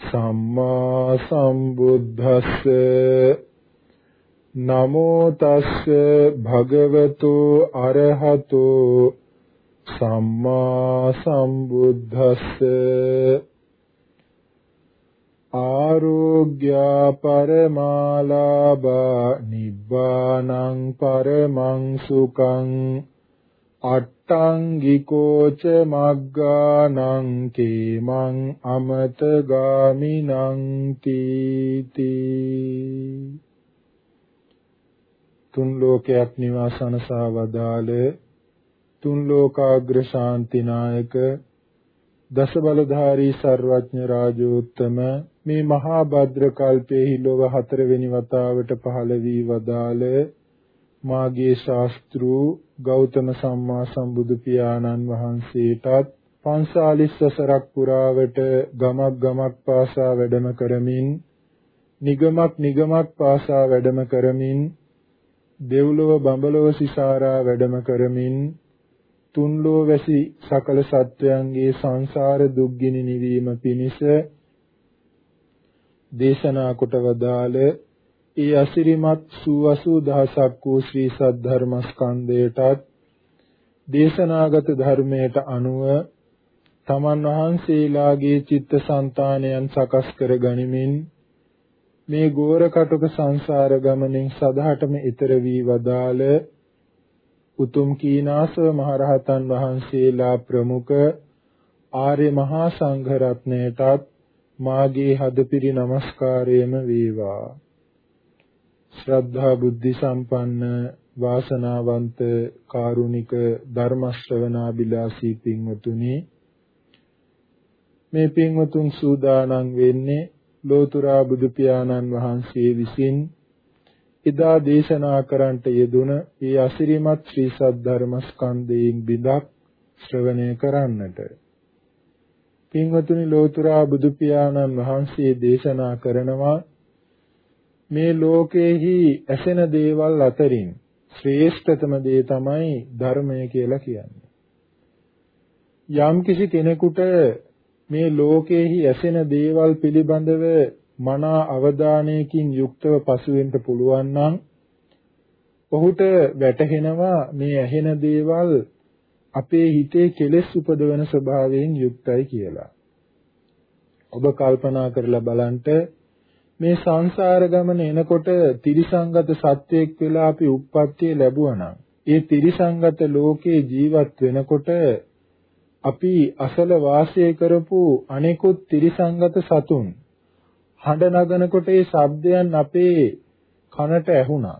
සම්මා සම්බුද්දස්ස නමෝ තස්ස භගවතු අරහතු සම්මා සම්බුද්දස්ස ආරෝග්‍ය පරමාලාභා නිබ්බානං පරමං සුඛං අට්ටංගිකෝච මග්ගානං කේමං අමත ගාමිනං තීති. තුන් ලෝකයක් නිවාසනසා වදාළ තුන් ලෝකාග්‍ර ශාන්තිනායක දස බලධාරී සර්වඥ රාජෝත්තම මේ මහා භද්‍ර කල්පයේ ලොව හතරවෙනි වතාවට පහළ වී වදාළ මාගේ ශාස්ත්‍රු ගෞතම සම්මා සම්බුදු පියාණන් වහන්සේටත් පන්සාලිස් වසරක් පුරාවට ගමක් ගමක් පාසා වැඩම කරමින් නිගමක් නිගමක් පාසා වැඩම කරමින් දෙව්ලොව බඹලොව සිසාරා වැඩම කරමින් තුන්ලෝ වැසි සකල සත්වයන්ගේ සංසාර දුක්ගිනි නිවීම පිණිස දේශනා කොට වදාළ ඒ අසිරිමත් සූවසූ දහසක් වූ ශ්‍රී සද්ධර්මස්කන්ධයටත් දේශනාගත ධර්මයට අනුව තමන් වහන්සේලාගේ චිත්තසංතානයන් සකස් කර ගනිමින් මේ ගෝර කටුක සංසාර ගමනින් සදහටම ඈතර වී වදාළ උතුම් කීනාසව මහරහතන් වහන්සේලා ප්‍රමුඛ ආර්ය මහා සංඝ රත්නයටත් මාගේ හදපිරි නමස්කාරයම වේවා. ශ්‍රද්ධා බුද්ධ සම්පන්න වාසනාවන්ත කාරුණික ධර්ම ශ්‍රවණාබිලාසී පින්වතුනි මේ පින්වතුන් සූදානම් වෙන්නේ ලෝතුරා බුදු පියාණන් වහන්සේ විසින් එදා දේශනා කරන්නට යෙදුන ඒ අසිරිමත් ශ්‍රී සද්ධර්ම ස්කන්ධයෙන් බිඳක් ශ්‍රවණය කරන්නට. පින්වතුනි ලෝතුරා බුදු පියාණන් වහන්සේ දේශනා කරනවා මේ ලෝකේහි ඇසෙන දේවල් අතරින් ශ්‍රේෂ්ඨතම දේ තමයි ධර්මය කියලා කියන්නේ. යම් කිසි කෙනෙකුට මේ ලෝකේහි ඇසෙන දේවල් පිළිබඳව මනා අවධානයකින් යුක්තව පසුවෙන්න පුළුවන් නම් ඔහුට වැටහෙනවා මේ ඇහෙන දේවල් අපේ හිතේ කෙලෙස් උපදවන ස්වභාවයෙන් යුක්තයි කියලා. ඔබ කල්පනා කරලා බලන්න මේ සංසාර ගමන එනකොට තිරිසංගත සත්වයක් වෙලා අපි උප්පත්තිය ලැබුවා නම් ඒ තිරිසංගත ලෝකේ ජීවත් වෙනකොට අපි අසල වාසය කරපු අනෙකුත් තිරිසංගත සතුන් හඬ නගනකොට ඒ ශබ්දයන් අපේ කනට ඇහුණා.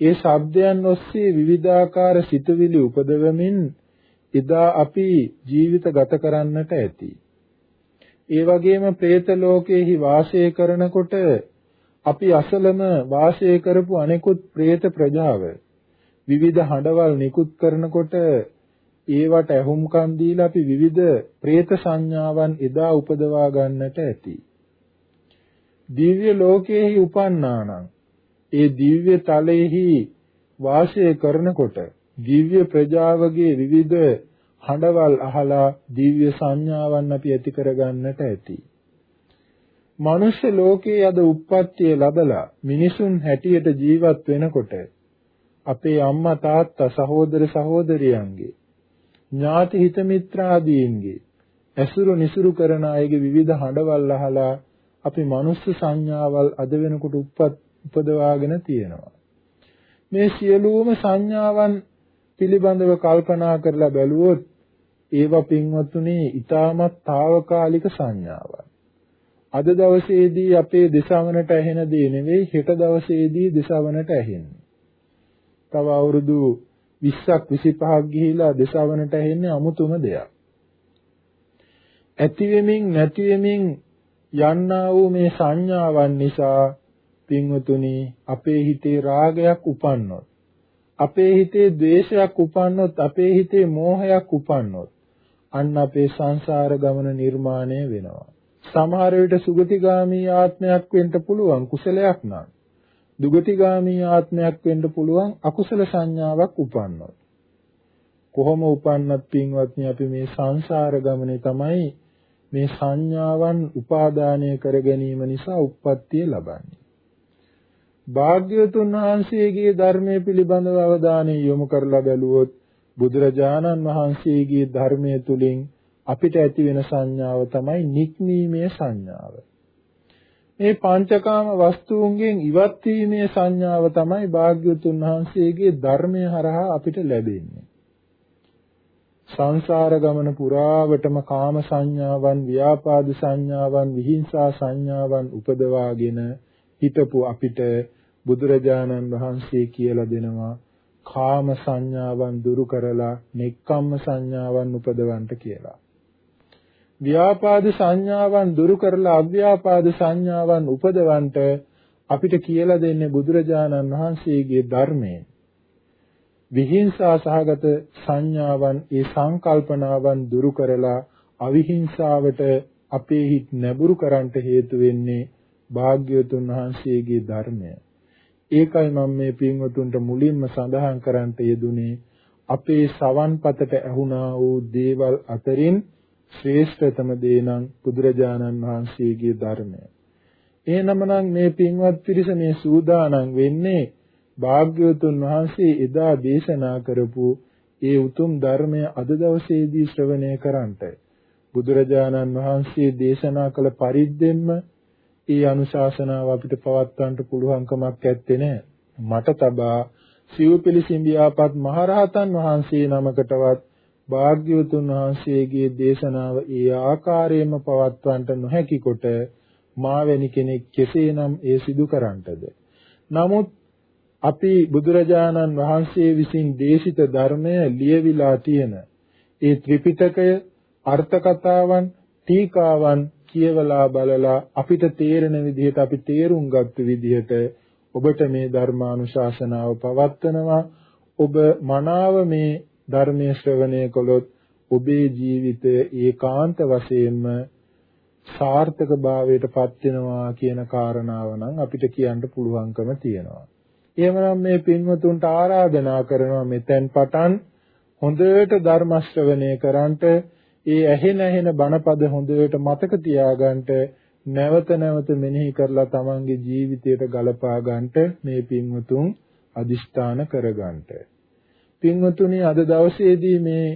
ඒ ශබ්දයන් ඔස්සේ විවිධාකාර සිතුවිලි උපදවමින් එදා අපි ජීවිත ගත කරන්නට ඇති. ඒ වගේම പ്രേත ලෝකයේහි වාසය කරනකොට අපි අසලම වාසය කරපු අනෙකුත් പ്രേත ප්‍රජාව විවිධ හඬවල් නිකුත් කරනකොට ඒවට ඇහුම්කන් දීලා අපි විවිධ പ്രേත සංඥාවන් එදා උපදවා ගන්නට ඇති. දිව්‍ය ලෝකයේහි උපන්නානම් ඒ දිව්‍ය තලයේහි වාසය කරනකොට දිව්‍ය ප්‍රජාවගේ විවිධ හඬවල් අහලා දිව්‍ය සංඥාවන් අපි ඇති කරගන්නට ඇති. මනුෂ්‍ය ලෝකයේ අද උප්පත්තිය ලැබලා මිනිසුන් හැටියට ජීවත් වෙනකොට අපේ අම්මා තාත්තා සහෝදර සහෝදරියන්ගේ ඥාති හිත මිත්‍රාදීන්ගේ ඇසුරු නිසුරු කරන අයගේ විවිධ හඬවල් අහලා අපි මනුස්ස සංඥාවල් අද වෙනකොට උප්පත් උපදවාගෙන තියෙනවා. මේ සියලුම සංඥාවන් පිළිබඳව කල්පනා කරලා බැලුවොත් ඒවා පින්වත්තුනි ඊටමත් తాවකාලික සංඥාවක්. අද දවසේදී අපේ දසවනට ඇහෙන දේ නෙවෙයි හෙට දවසේදී දසවනට ඇහෙන්නේ. තව අවුරුදු 20ක් 25ක් ගිහිලා දසවනට ඇහෙන්නේ අමුතුම දෙයක්. ඇති වෙමින් නැති වෙමින් යන්නා වූ මේ සංඥාවන් නිසා පින්වතුනි අපේ හිතේ රාගයක් උපන්නොත් අපේ හිතේ ද්වේෂයක් උපන්නොත් අපේ හිතේ මෝහයක් උපන්නොත් අන්න අපේ සංසාර ගමන නිර්මාණය වෙනවා. සමහර විට සුගතිගාමී ආත්මයක් වෙන්න පුළුවන් කුසලයක් නම්. දුගතිගාමී ආත්මයක් වෙන්න පුළුවන් අකුසල සංඥාවක් උපන්නොත්. කොහොම උපන්නත් පින්වත්නි අපි මේ සංසාර ගමනේ තමයි මේ සංඥාවන් උපාදානය කර ගැනීම නිසා උප්පත්තිය ලබන්නේ. භාග්‍යවතුන් වහන්සේගේ ධර්මයේ පිළිබඳව අවධානය යොමු කරලා බැලුවොත් බුදුරජාණන් වහන්සේගේ ධර්මයේ තුලින් අපිට ඇති වෙන සංඥාව තමයි නික්මීමේ සංඥාව. මේ පංචකාම වස්තුන්ගෙන් ඉවත් වීමේ සංඥාව තමයි භාග්‍යවතුන් වහන්සේගේ ධර්මය හරහා අපිට ලැබෙන්නේ. සංසාර ගමන පුරාවටම කාම සංඥාවන්, ව්‍යාපාද සංඥාවන්, විහිංසා සංඥාවන් උපදවාගෙන හිතපු අපිට බුදුරජාණන් වහන්සේ කියලා දෙනවා කාම සංඥාවන් දුරු කරලා නෙක්ඛම්ම සංඥාවන් උපදවන්න කියලා. ව්‍යාපාද සංඥාවන් දුරු කරලා අව්‍යාපාද සංඥාවන් උපදවන්නට අපිට කියලා දෙන්නේ බුදුරජාණන් වහන්සේගේ ධර්මයෙන්. විහිංසා සහගත සංඥාවන් ඒ සංකල්පනාවන් දුරු කරලා අවිහිංසාවට අපේ හිත නැඹුරු කරන්නට හේතු වෙන්නේ භාග්‍යවතුන් වහන්සේගේ ධර්මය. ඒකයි මම මේ පින්වතුන්ට මුලින්ම සඳහන් කරන්නට යෙදුනේ අපේ සවන්පතට ඇහුණා වූ දේවල් අතරින් ශ්‍රේෂ්ඨතම දේ නම් බුදුරජාණන් වහන්සේගේ ධර්මය. එහෙනම්නම් මේ පින්වත් පිරිස මේ සූදානම් වෙන්නේ භාග්‍යවතුන් වහන්සේ එදා දේශනා කරපු ඒ උතුම් ධර්මය අද දවසේදී ශ්‍රවණය කරන්ට බුදුරජාණන් වහන්සේ දේශනා කළ පරිද්දෙන්ම ඒ අනුශාසනාව අපිට පවත්වන්න පුළුවන්කමක් ඇත්තේ නැහැ. මට තබා සිව්පිලි සිඹියාපත් මහරහතන් වහන්සේ නමකටවත් භාග්‍යවතුන් වහන්සේගේ දේශනාව ඒ ආකාරයෙන්ම පවත්වන්නට නොහැකි කොට මාවැනි කෙනෙක් කෙසේනම් ඒ සිදු කරන්නටද නමුත් අපි බුදුරජාණන් වහන්සේ විසින් දේශිත ධර්මය ලියවිලා තියෙන ඒ ත්‍රිපිටකය අර්ථ කතාවන් ටීකාවන් කියවලා බලලා අපිට තේරෙන විදිහට අපි තේරුම් ගත්ත විදිහට ඔබට මේ ධර්මානුශාසනාව පවත්වනවා ඔබ මනාව මේ ධර්මයේ ශ්‍රවණය කළොත් ඔබේ ජීවිතය ඒකාන්ත වශයෙන්ම සාර්ථක භාවයට පත් වෙනවා කියන කාරණාව නම් අපිට කියන්න පුළුවන්කම තියෙනවා. එහෙමනම් මේ පින්වතුන්ට ආරාධනා කරනවා මෙතෙන් පටන් හොඳට ධර්ම ශ්‍රවණය කරන්ට ඒ ඇහෙන ඇහෙන බණපද හොඳට මතක තියාගන්නට නැවත නැවත මෙනෙහි කරලා තමන්ගේ ජීවිතයට ගලපා ගන්නට මේ පින්වතුන් අදිෂ්ඨාන කරගන්නට. පින්වතුනි අද දවසේදී මේ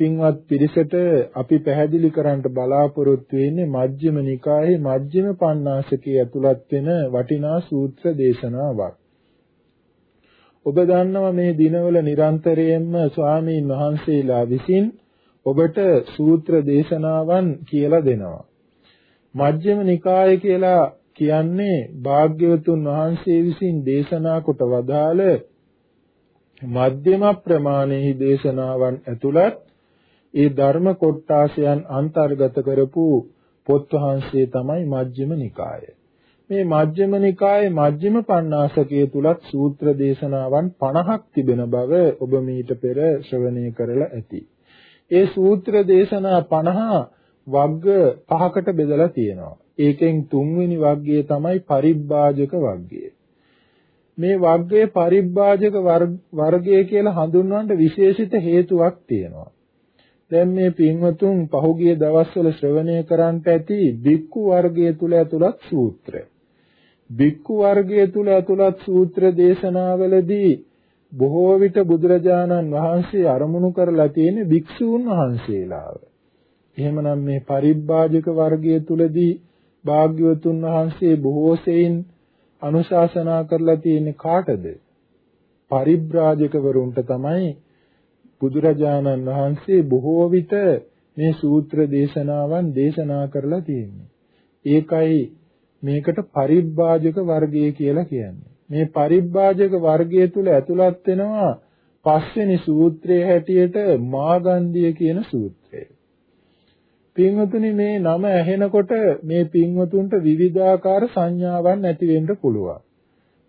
පින්වත් පිරිසට අපි පැහැදිලි කරන්න බලාපොරොත්තු වෙන්නේ මජ්ක්‍ධිම නිකායේ මජ්ක්‍ධිම පඤ්ඤාසකයේ ඇතුළත් වෙන වටිනා සූත්‍ර දේශනාවක්. ඔබ දන්නවා මේ දිනවල නිරන්තරයෙන්ම ස්වාමීන් වහන්සේලා විසින් ඔබට සූත්‍ර දේශනාවන් කියලා දෙනවා. මජ්ක්‍ධිම නිකාය කියලා කියන්නේ භාග්‍යවතුන් වහන්සේ විසින් දේශනා කොට වදාළ මධ්‍යම ප්‍රමාණෙහි දේශනාවන් ඇතුළත් ඒ ධර්ම කොටාසයන් අන්තර්ගත කරපු පොත් වහන්සේ තමයි මජ්ක්‍ධිම නිකාය. මේ මජ්ක්‍ධිම නිකායේ මජ්ක්‍ධිම පඤ්ඤාසකයේ තුලත් සූත්‍ර දේශනාවන් 50ක් තිබෙන බව ඔබ මීට පෙර ශ්‍රවණය කරලා ඇති. ඒ සූත්‍ර දේශනා 50 වග්ග පහකට බෙදලා තියෙනවා. ඒකෙන් තුන්වෙනි වග්ගය තමයි පරිබ්බාජක වග්ගය. මේ වග්ගයේ පරිබ්බාජක වර්ගය කියලා හඳුන්වන්න විශේෂිත හේතුවක් තියෙනවා. දැන් මේ පින්වතුන් පහුගිය දවස්වල ශ්‍රවණය කරන්ට ඇති බික්කු වර්ගය තුල ඇතුළත් සූත්‍ර. බික්කු වර්ගය තුල ඇතුළත් සූත්‍ර දේශනාවලදී බොහෝ විට බුදුරජාණන් වහන්සේ අරමුණු කරලා තියෙන භික්ෂූන් වහන්සේලාව. එහෙමනම් මේ පරිබ්බාජක වර්ගය තුලදී භාග්‍යවතුන් වහන්සේ බොහෝ සෙයින් අනුශාසනා කරලා තියෙන්නේ කාටද? පරිබ්‍රාජකවරුන්ට තමයි බුදුරජාණන් වහන්සේ බොහෝ විට මේ සූත්‍ර දේශනාවන් දේශනා කරලා තියෙන්නේ. ඒකයි මේකට පරිබ්‍රාජක වර්ගය කියලා කියන්නේ. මේ පරිබ්‍රාජක වර්ගය තුල ඇතුළත් වෙනවා පස්වෙනි සූත්‍රයේ හැටියට මාගන්ධිය කියන සූත්‍රය. පින්වතුනි මේ නම ඇහෙනකොට මේ පින්වතුන්ට විවිධාකාර සංඥාවන් ඇති වෙන්න පුළුවන්.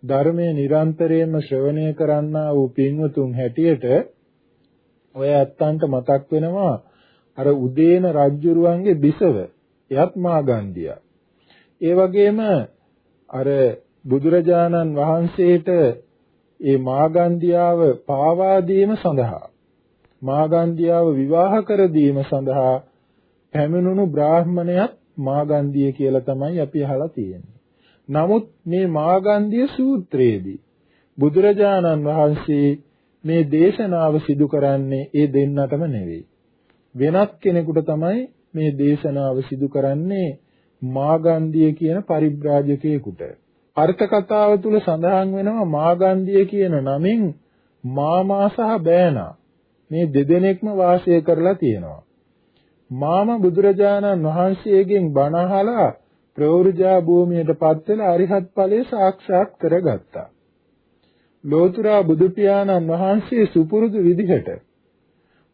ධර්මයේ නිරන්තරයෙන්ම ශ්‍රවණය කරන්නා වූ පින්වතුන් හැටියට ඔය ඇත්තන්ට මතක් වෙනවා අර උදේන රජ්ජුරුවන්ගේ බිසව එයත් මාගන්ධිය. ඒ වගේම අර බුදුරජාණන් වහන්සේට ඒ මාගන්ධියාව පාවා දීම සඳහා මාගන්ධියාව විවාහ කර දීම සඳහා පැමිණුණු බ්‍රාහ්මණයත් මාගන්ධිය කියලා තමයි අපි අහලා තියෙන්නේ. නමුත් මේ මාගන්ධිය සූත්‍රයේදී බුදුරජාණන් වහන්සේ මේ දේශනාව සිදු කරන්නේ ඒ දෙන්නටම නෙවෙයි. වෙනත් කෙනෙකුට තමයි මේ දේශනාව සිදු කරන්නේ මාගන්ධිය කියන පරිබ්‍රාජකයෙකුට. අර්ථ කතාව තුල සඳහන් වෙනවා මාගන්ධිය කියන නමින් මාමා සහ බෑනා මේ දෙදෙනෙක්ම වාසය කරලා තියෙනවා. මාම බුදුරජාණන් වහන්සේගෙන් බණ අහලා ප්‍රවෘජා භූමියටපත් වෙලා අරිහත් ඵලය සාක්ෂාත් කරගත්තා. ලෝතුරා බුදු පියාණන් වහන්සේ සුපුරුදු විදිහට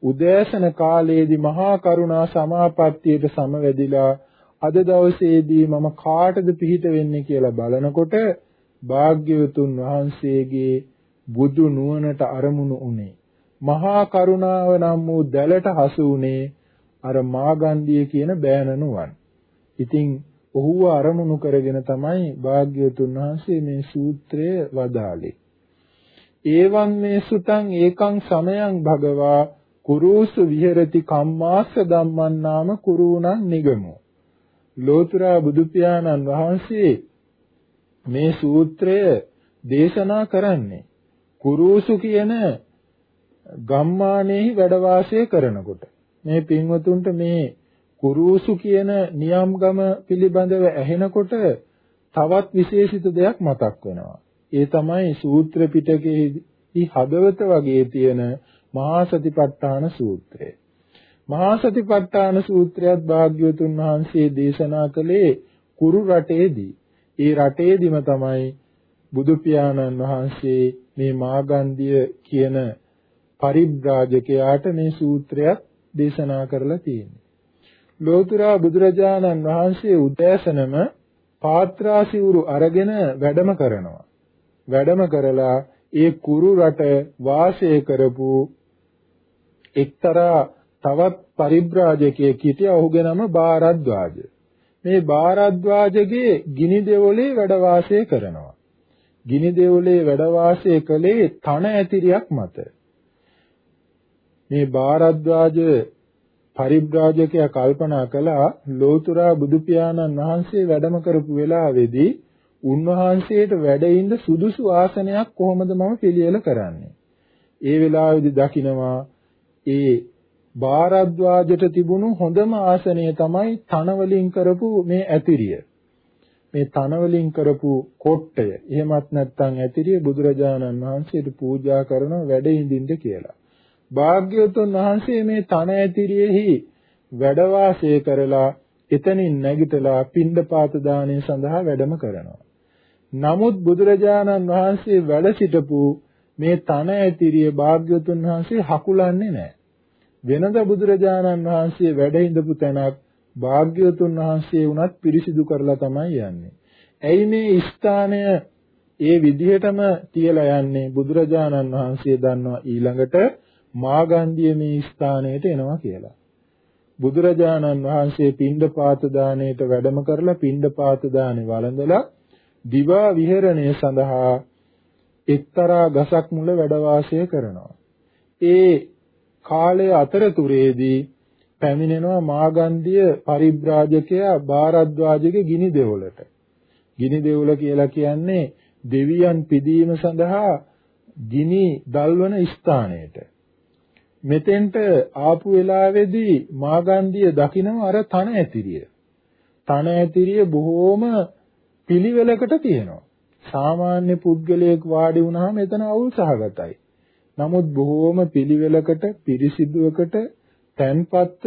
උදෑසන කාලයේදී මහා කරුණා සමාපත්තියට සමවැදිලා අද දවසේදී මම කාටද පිහිට වෙන්නේ කියලා බලනකොට භාග්‍යවතුන් වහන්සේගේ බුදු නුවණට අරමුණු උනේ මහා කරුණාව නම් වූ දැලට හසු උනේ අර මාගන්ධිය කියන බෑනනුවන්. ඉතින් ඔහුව අරමුණු කරගෙන තමයි භාග්‍යවතුන් වහන්සේ මේ සූත්‍රය වදාළේ. ඒවං මේ සුතං ඒකං සමයං භගවා කුරුසු විහෙරති කම්මාස්ස ධම්මං නාම කුරුණං නිගමෝ ලෝතුරා බුදු පියාණන් වහන්සේ මේ සූත්‍රය දේශනා කරන්නේ කුරුසු කියන ගම්මානයේහි වැඩ වාසය කරනකොට මේ පින්වතුන්ට මේ කුරුසු කියන නියම්ගම පිළිබඳව ඇහෙනකොට තවත් විශේෂිත දෙයක් මතක් වෙනවා. ඒ තමයි සූත්‍ර පිටකයේ හදවත වගේ තියෙන මහා සතිපට්ඨාන සූත්‍රය. මහා සතිපට්ඨාන සූත්‍රයත් භාග්‍යවතුන් වහන්සේ දේශනා කළේ කුරු රටේදී. ඒ රටේදිම තමයි බුදු පියාණන් වහන්සේ මේ මාගන්ධිය කියන පරිබ්‍රාජකයාට මේ සූත්‍රයක් දේශනා කරලා තියෙන්නේ. ලෝතුරා බුදුරජාණන් වහන්සේ උදෑසනම පාත්‍රාසිවුරු අරගෙන වැඩම කරනවා. වැඩම කරලා ඒ කුරු රට වාසය කරපු එක්තරා තවත් පරිබ්‍රාජකයෙක් හිටියා ඔහුගේ නම බාරද්වාජ. මේ බාරද්වාජගේ ගිනි දෙවොලේ වැඩ වාසය කරනවා. ගිනි දෙවොලේ වැඩ වාසය කළේ තන ඇතිරියක් මත. මේ බාරද්වාජ පරිබ්‍රාජකයා කල්පනා කළා ලෝතුරා බුදු පියාණන් වහන්සේ වැඩම කරපු වෙලාවේදී උන්වහන්සේට වැඩ ඉන්න සුදුසු ආසනයක් කොහොමද මම පිළියෙල කරන්නේ? ඒ වෙලාවේදී දකිනවා ඒ භාරද්වාජට තිබුණු හොඳම ආසනය තමයි තන වලින් කරපු මේ ඇතිරිය. මේ තන වලින් කරපු කොට්ටය. එහෙමත් නැත්නම් ඇතිරිය බුදුරජාණන් වහන්සේට පූජා කරන වැඩ ඉඳින්ද කියලා. භාග්‍යවතුන් වහන්සේ මේ තන ඇතිරියෙහි වැඩ වාසය කරලා එතනින් නැගිටලා පින්ඩපාත දාණය සඳහා වැඩම කරනවා. නමුත් බුදුරජාණන් වහන්සේ වැඩ සිටපු මේ තන ඇතිරිය භාග්‍යවතුන් වහන්සේ හකුලන්නේ නැහැ. වෙනද බුදුරජාණන් වහන්සේ වැඩ ඉඳපු තැනක් භාග්‍යවතුන් වහන්සේ වුණත් පිරිසිදු කරලා තමයි යන්නේ. ඇයි මේ ස්ථානය ඒ විදිහටම තියලා යන්නේ බුදුරජාණන් වහන්සේ දන්නවා ඊළඟට මාගන්ධිය මේ ස්ථානයට එනවා කියලා. බුදුරජාණන් වහන්සේ පින්ඩපාත දාණයට වැඩම කරලා පින්ඩපාත දාණය වළඳලා දිවා විහරණය සඳහා එක්තරා ගසක් මුල වැඩ වාසය කරනවා. ඒ කාලය අතරතුරේදී පැමිණෙනවා මාගන්ධිය පරිබ්‍රාජකයා භාරද්වාජගේ ගිනි දෙවොලට. ගිනි දෙවොල කියලා කියන්නේ දෙවියන් පිදීම සඳහා ගිනි දල්වන ස්ථානයට. මෙතෙන්ට ආපු වෙලාවේදී මාගන්ධිය දකින්න අර තන ඇතිරිය. තන ඇතිරිය බොහෝම පිළිවෙලකට තියෙනවා. සාමාන්‍ය පුද්ගලයෙක් වාඩි වුණාම එතන අවුල් සහගතයි. නමුත් බොහෝම පිළිවෙලකට පිරිසිදුවකට තැන්පත්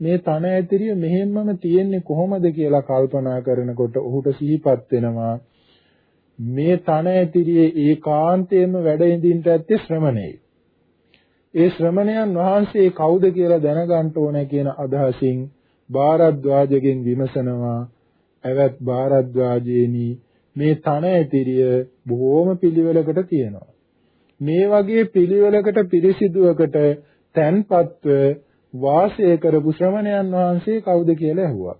මේ තන ඇතිරිය මෙහෙම්මම තියෙන්නේ කොහොමද කියලා කල්පනා කරනකොට ඔහුට සිහිපත් වෙනවා මේ තන ඇතිරියේ ඒකාන්තයෙන්ම වැඩ ඉඳින්ට ඇත්තේ ශ්‍රමණේ. ඒ ශ්‍රමණයන් වහන්සේ කවුද කියලා දැනගන්න ඕන කියන අදහසින් භාරද්වාජගෙන් විමසනවා. ඇවත් භාරද්වාජේනි මේ තන ඇතිරිය බොහෝම පිළිවෙලකට තියෙනවා. මේ වගේ පිළිවෙලකට පිරිසිදුවකට තැන්පත්ව වාසය කරපු ශ්‍රමණයන් වහන්සේ කවුද කියලා ඇහුවා.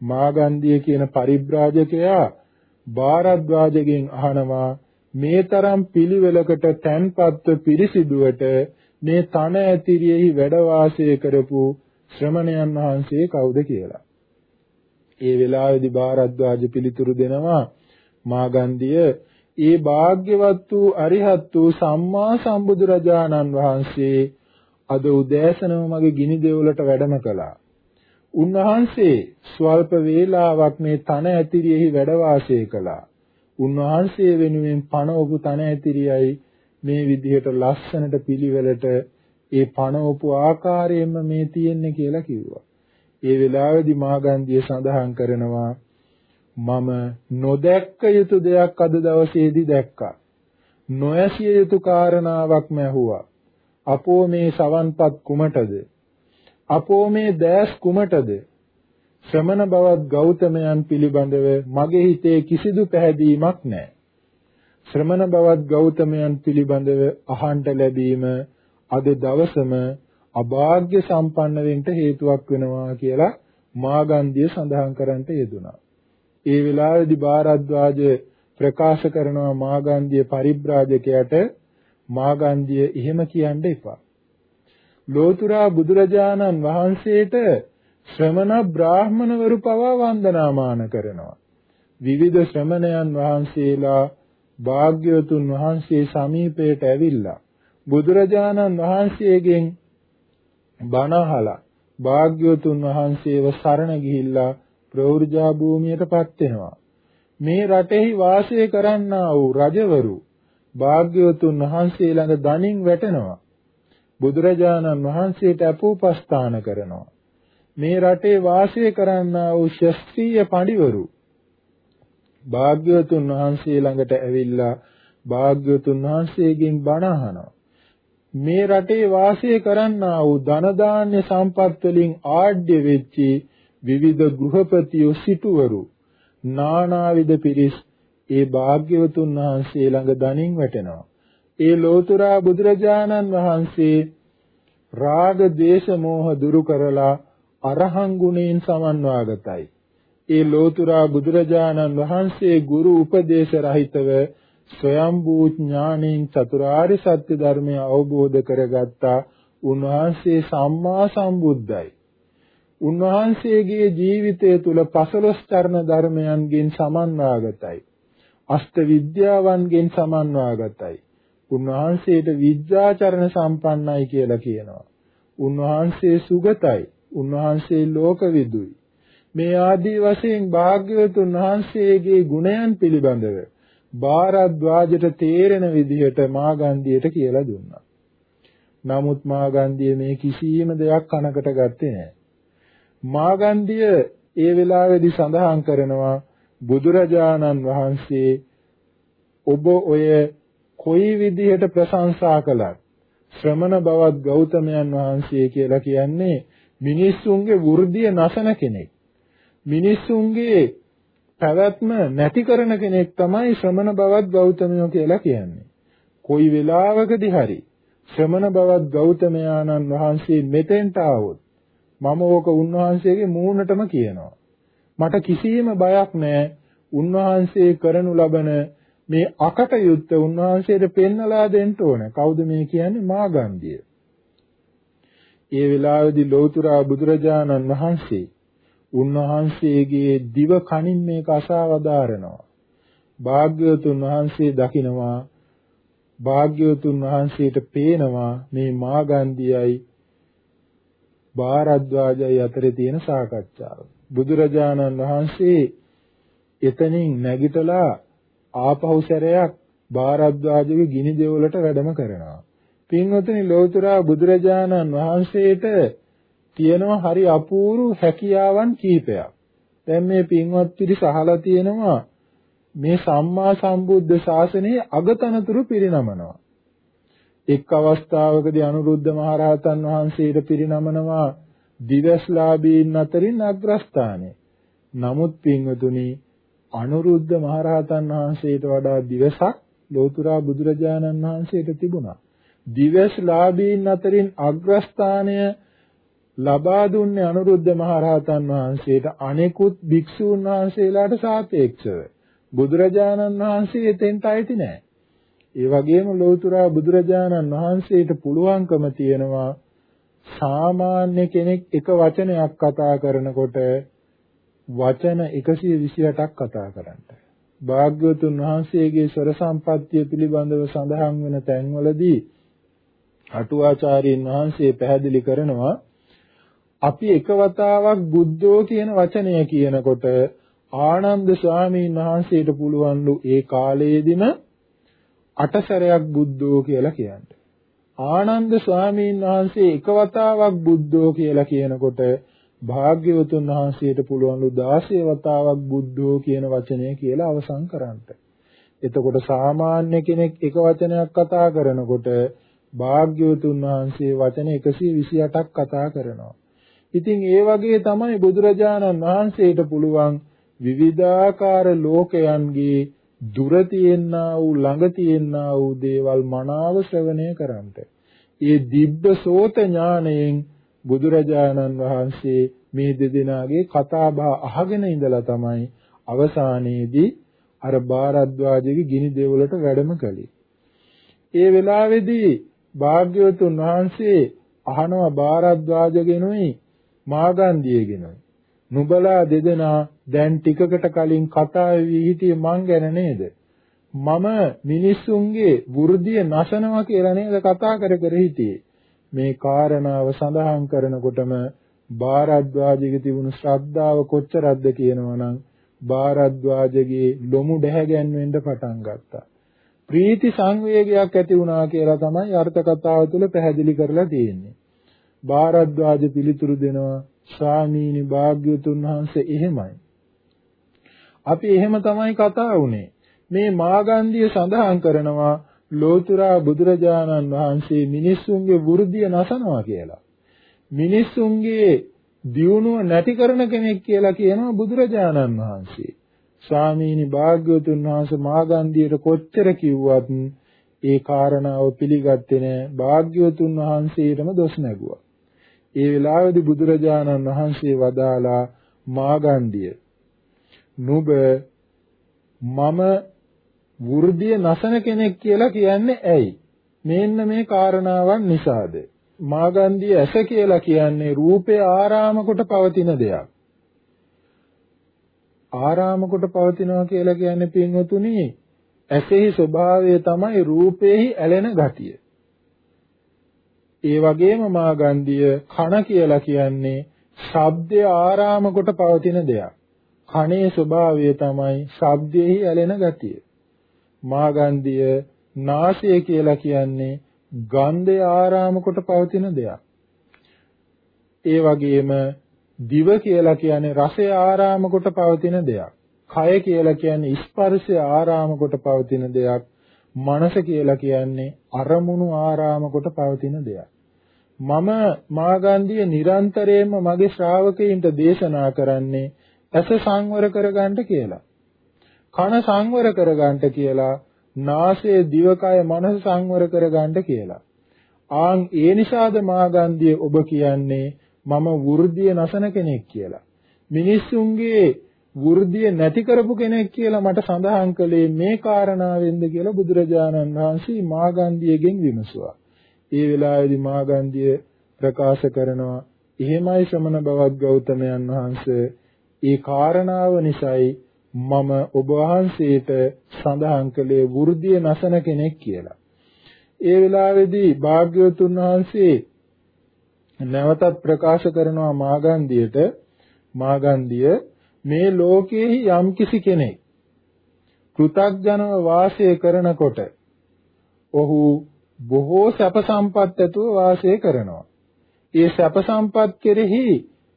මාගන්ධිය කියන පරිබ්‍රාජකයා භාරද්වාජගෙන් අහනවා මේ තරම් පිළිවෙලකට තැන්පත්ව පිරිසිදුවට මේ තන ඇතිරියෙහි වැඩ වාසය කරපු ශ්‍රමණයන් වහන්සේ කවුද කියලා. ඒ වෙලාවේදී භාරද්වාජ පිළිතුරු දෙනවා මාගන්ධිය ඒ භාග්‍යවත් වූ අරිහත් වූ සම්මා සම්බුදුරජාණන් වහන්සේ අද උදෑසනම මගේ ගිනි දෙවොලට වැඩම කළා. උන්වහන්සේ ස්වල්ප වේලාවක් මේ තන ඇතිරියෙහි වැඩ වාසය කළා. උන්වහන්සේ වෙනුවෙන් පණවපු තන ඇතිරියයි මේ විදිහට ලස්සනට පිළිවෙලට ඒ පණවපු ආකාරයෙන්ම මේ තියෙන්නේ කියලා කිව්වා. ඒ වෙලාවේදී මාගන්ධිය සඳහන් කරනවා මම නොදැක්ක යුතු දෙයක් අද දවසේදී දැක්කා. නොඇසිය යුතු කාරණාවක් මැහුවා. අපෝ මේ සවන්පත් කුමටද? අපෝ මේ දෑස් කුමටද? ශ්‍රමණ බවත් ගෞතමයන් පිළිබඳව මගේ හිතේ කිසිදු පැහැදීමක් නැහැ. ශ්‍රමණ බවත් ගෞතමයන් පිළිබඳව අහන්ට ලැබීම අද දවසම අභාග්‍ය සම්පන්න වෙන්න හේතුවක් වෙනවා කියලා මාගන්ධිය සඳහන් කරන්නට යෙදුනා. ඒ වෙලාවේදී බාරද්වාජ ප්‍රකාශ කරනවා මාගන්ධිය පරිබ්‍රාජකයට මාගන්ධිය එහෙම කියන්න එපා. ලෝතුරා බුදුරජාණන් වහන්සේට ශ්‍රමණ බ්‍රාහමණවරු පවා වන්දනාමාන කරනවා. විවිධ ශ්‍රමණයන් වහන්සේලා භාග්‍යවතුන් වහන්සේ සමීපයට ඇවිල්ලා බුදුරජාණන් වහන්සේගෙන් බණ අහලා භාග්‍යවතුන් වහන්සේව සරණ ගිහිල්ලා ප්‍රවෘජා භූමියටපත් වෙනවා. මේ රටෙහි වාසය කරන්නා වූ රජවරු භාග්‍යවතුන් වහන්සේ ළඟ දණින් වැටෙනවා. බුදුරජාණන් වහන්සේට අපෝපස්ථාන කරනවා. මේ රටේ වාසය කරන්නා වූ ශස්ත්‍රීය පඬිවරු භාග්‍යවතුන් වහන්සේ ළඟට ඇවිල්ලා භාග්‍යවතුන් වහන්සේගෙන් බණ අහනවා. මේ රටේ වාසය කරන්නා වූ ධන දාන්‍ය සම්පත් වලින් ආඩ්‍ය වෙච්චි විවිධ ගෘහපතියෝ සිටුවරු නානාවිද පිරිස් ඒ භාග්‍යවතුන් වහන්සේ ළඟ දනින් වැටෙනවා. ඒ ලෝතුරා බුදුරජාණන් වහන්සේ රාග දේශ මොහ දුරු කරලා අරහං ගුණයෙන් සමන්වාගතයි. ඒ ලෝතුරා බුදුරජාණන් වහන්සේ ගුරු උපදේශ රහිතව ස්වයම්බූ ඥාණයෙන් චතුරාර්ය සත්‍ය ධර්මය අවබෝධ කරගත්තා උන්වහන්සේ සම්මා සම්බුද්ධයි. උන්වහන්සේගේ ජීවිතය තුළ පසළොස් චරණ ධර්මයන්ගෙන් සමන්වාගතයි. අෂ්ට විද්‍යාවන්ගෙන් සමන්වාගතයි. උන්වහන්සේට විද්‍යාචරණ සම්පන්නයි කියලා කියනවා. උන්වහන්සේ සුගතයි. උන්වහන්සේ ලෝකවිදුයි. මේ ආදී වශයෙන් භාග්‍යවතුන් වහන්සේගේ ගුණයන් පිළිබඳව භාරද්වාජට තේරෙන විදිහට මාගන්ධියට කියලා දුන්නා. නමුත් මාගන්ධිය මේ කිසියම් දෙයක් කනකට ගත්තේ නැහැ. මාගන්ධිය ඒ වෙලාවේදී සඳහන් කරනවා බුදුරජාණන් වහන්සේ ඔබ ඔය කොයි විදිහට ප්‍රශංසා කළත් ශ්‍රමණ බවත් ගෞතමයන් වහන්සේ කියලා කියන්නේ මිනිස්සුන්ගේ වෘද්ධිය නැසන කෙනෙක්. මිනිස්සුන්ගේ පැවැත්ම නැති කරන කෙනෙක් තමයි ශ්‍රමණ බවත් ගෞතමයෝ කියලා කියන්නේ. කොයි වෙලාවකදී හරි ශ්‍රමණ බවත් ගෞතමයාණන් වහන්සේ මෙතෙන්ට ආවොත් මම ඕක උන්වහන්සේගේ මූණටම කියනවා. මට කිසිම බයක් නැහැ. උන්වහන්සේ කරනු ලබන මේ අකටයුත්ත උන්වහන්සේට පෙන්නලා දෙන්න ඕන. කවුද මේ කියන්නේ? මාගන්ධිය. ඒ වෙලාවේදී ලෞතුරා බුදුරජාණන් වහන්සේ උන්වහන්සේගේ දිව කනින් මේක අසවදාරනවා. භාග්‍යවතුන් වහන්සේ දකිනවා භාග්‍යවතුන් වහන්සේට පේනවා මේ මාගන්ධියයි භාරද්වාජයි අතරේ තියෙන සාකච්ඡාව. බුදුරජාණන් වහන්සේ එතනින් නැගිටලා ආපහු සැරයක් භාරද්වාජගේ ගිනි දෙවලට වැඩම කරනවා. පින්වතුනි ලෝතුරා බුදුරජාණන් වහන්සේට තියෙනවා හරි අපූර්ව හැකියාවන් කීපයක්. දැන් මේ පින්වත් පිරිස අහලා තියෙනවා මේ සම්මා සම්බුද්ධ ශාසනයේ අගතනතුරු පිරිනමනවා. එක් අවස්ථාවකදී අනුරුද්ධ මහරහතන් වහන්සේට පිරිනමනවා දිවස්ලාභීන් අතරින් අග්‍රස්ථානයේ. නමුත් පින්වතුනි අනුරුද්ධ මහරහතන් වහන්සේට වඩා දිවසක් ලෝතුරා බුදුරජාණන් වහන්සේට තිබුණා. දිවස්ලාභීන් අතරින් අග්‍රස්ථානය ලබා දුන්නේ අනුරුද්ධ මහරහතන් වහන්සේට අනෙකුත් භික්ෂූන් වහන්සේලාට සාපේක්ෂව. බුදුරජාණන් වහන්සේ එතෙන්ට අයිති නෑ. ඒ වගේම ලෞතුරා බුදුරජාණන් වහන්සේට පුළුවන්කම තියෙනවා සාමාන්‍ය කෙනෙක් එක වචනයක් කතා කරනකොට වචන 128ක් කතා කරන්න. භාග්‍යවතුන් වහන්සේගේ ස්වර සම්පත්තිය පිළිබඳව සඳහන් වෙන තැන්වලදී අටුවාචාර්යින් වහන්සේ පැහැදිලි කරනවා අපි එක වතාවක් බුද්ධෝ කියන වචනය කියනකොට ආනන්ද ස්වාමීන් වහන්සේට පුළුවන්ලු ඒ කාලයේදීම අටසරයක් බුද්ධෝ කියලා කියන්න. ආනන්ද ස්වාමීන් වහන්සේ එක වතාවක් බුද්ධෝ කියලා කියනකොට භාග්‍යවතුන් වහන්සේට පුළුවන්ලු 16 වතාවක් බුද්ධෝ කියන වචනය කියලා අවසන් කරන්න. එතකොට සාමාන්‍ය කෙනෙක් එක වචනයක් කතා කරනකොට භාග්‍යවතුන් වහන්සේ වචන 128ක් කතා කරනවා. ඉතින් ඒ වගේ තමයි බුදුරජාණන් වහන්සේට පුළුවන් විවිධාකාර ලෝකයන්ගේ දුර තියෙනා වූ ළඟ තියෙනා වූ දේවල් මනාව ශ්‍රවණය කරන්ට. ඒ දිබ්බ සෝත ඥාණයෙන් බුදුරජාණන් වහන්සේ මේ දෙදෙනාගේ කතා බහ අහගෙන ඉඳලා තමයි අවසානයේදී අර බාරද්වාජගේ ගිනි දෙවලට වැඩම කළේ. ඒ වෙලාවේදී භාග්‍යවතුන් වහන්සේ අහනවා බාරද්වාජගෙනුයි මාගන්දියගෙනුයි නුඹලා දෙදෙනා දැන් ටිකකට කලින් කතා වී හිටියේ මං ගැන නේද? මම මිනිස්සුන්ගේ වෘද්ධිය නැසනවා කියලා නේද කතා කර කර හිටියේ. මේ කාරණාව සඳහන් කරනකොටම භාරද්වාජගේ තිබුණු ශ්‍රද්ධාව කොච්චරක්ද කියනවනම් භාරද්වාජගේ ලොමු දැහැගැන්වෙන්න පටන් ගත්තා. ප්‍රීති සංවේගයක් ඇති වුණා කියලා තමයි අර්ථ කතාව තුළ පැහැදිලි කරලා තියෙන්නේ. භාරද්වාජ පිළිතුරු දෙනවා ස්වාමීනි භාග්‍යවතුන් වහන්සේ එහෙමයි. අපි එහෙම තමයි කතා වුනේ. මේ මාගන්ධිය සඳහන් කරනවා ලෝතුරා බුදුරජාණන් වහන්සේ මිනිස්සුන්ගේ වෘද්ධිය නසනවා කියලා. මිනිස්සුන්ගේ දියුණුව නැති කරන කෙනෙක් කියලා කියනවා බුදුරජාණන් වහන්සේ. ස්වාමීනි භාග්‍යවතුන් වහන්සේ මාගන්ධියට කොච්චර කිව්වත් ඒ කාරණාව පිළිගත්තේ නැහැ. භාග්‍යවතුන් වහන්සේටම දොස් නැගුවා. ඒ වෙලාවේදී බුදුරජාණන් වහන්සේ වදාලා මාගන්ධිය නුඹ මම වෘද්ධිය නසන කෙනෙක් කියලා කියන්නේ ඇයි? මේන්න මේ කාරණාවන් නිසාද? මාගන්ධිය ඇස කියලා කියන්නේ රූපේ ආරාම කොට පවතින දෙයක්. ආරාම කොට පවතිනවා කියලා කියන්නේ පින්වතුනි ඇසෙහි ස්වභාවය තමයි රූපේහි ඇලෙන ගතිය. ඒ වගේම මාගන්ධිය කන කියලා කියන්නේ ශබ්දය ආරාම කොට පවතින දෙයක්. කනේ ස්වභාවය තමයි ශබ්දෙහි ඇලෙන ගතිය. මාගන්ධිය නාසය කියලා කියන්නේ ගන්ධය ආරාම කොට පවතින දෙයක්. ඒ වගේම දිව කියලා කියන්නේ රසය ආරාම කොට පවතින දෙයක්. කය කියලා කියන්නේ ස්පර්ශය ආරාම කොට පවතින දෙයක්. මනස කියලා කියන්නේ අරමුණු ආරාම කොට පවතින දෙයක්. මම මාගන්ධිය නිරන්තරයෙන්ම මගේ ශ්‍රාවකයින්ට දේශනා කරන්නේ ඇස සංවර කරගන්න කියලා. කන සංවර කරගන්න කියලා. නාසය දිවකය මනස සංවර කරගන්න කියලා. ආන් ඒ නිසාද මාගන්ධිය ඔබ කියන්නේ මම වෘද්ධිය නැසන කෙනෙක් කියලා. මිනිස්සුන්ගේ වෘද්ධිය නැති කරපු කෙනෙක් කියලා මට සඳහන් කළේ මේ කාරණාවෙන්ද කියලා බුදුරජාණන් වහන්සේ මාගන්ධියගෙන් විමසුවා. ඒ වෙලාවේදී මාගන්ධිය ප්‍රකාශ කරනවා එහෙමයි ශ්‍රමණ බවත් ගෞතමයන් වහන්සේ ඒ කාරණාව නිසායි මම ඔබ වහන්සේට සඳහන් කළේ වෘද්ධිය නැසන කෙනෙක් කියලා. ඒ වෙලාවේදී භාග්‍යවතුන් වහන්සේ නැවතත් ප්‍රකාශ කරනවා මාගන්ධියට මාගන්ධිය මේ ලෝකයේහි යම්කිසි කෙනෙක් කෘතඥව වාසය කරනකොට ඔහු බොහෝ සැප සම්පත් ඇතුව වාසය කරනවා. ඒ සැප සම්පත් කෙරෙහි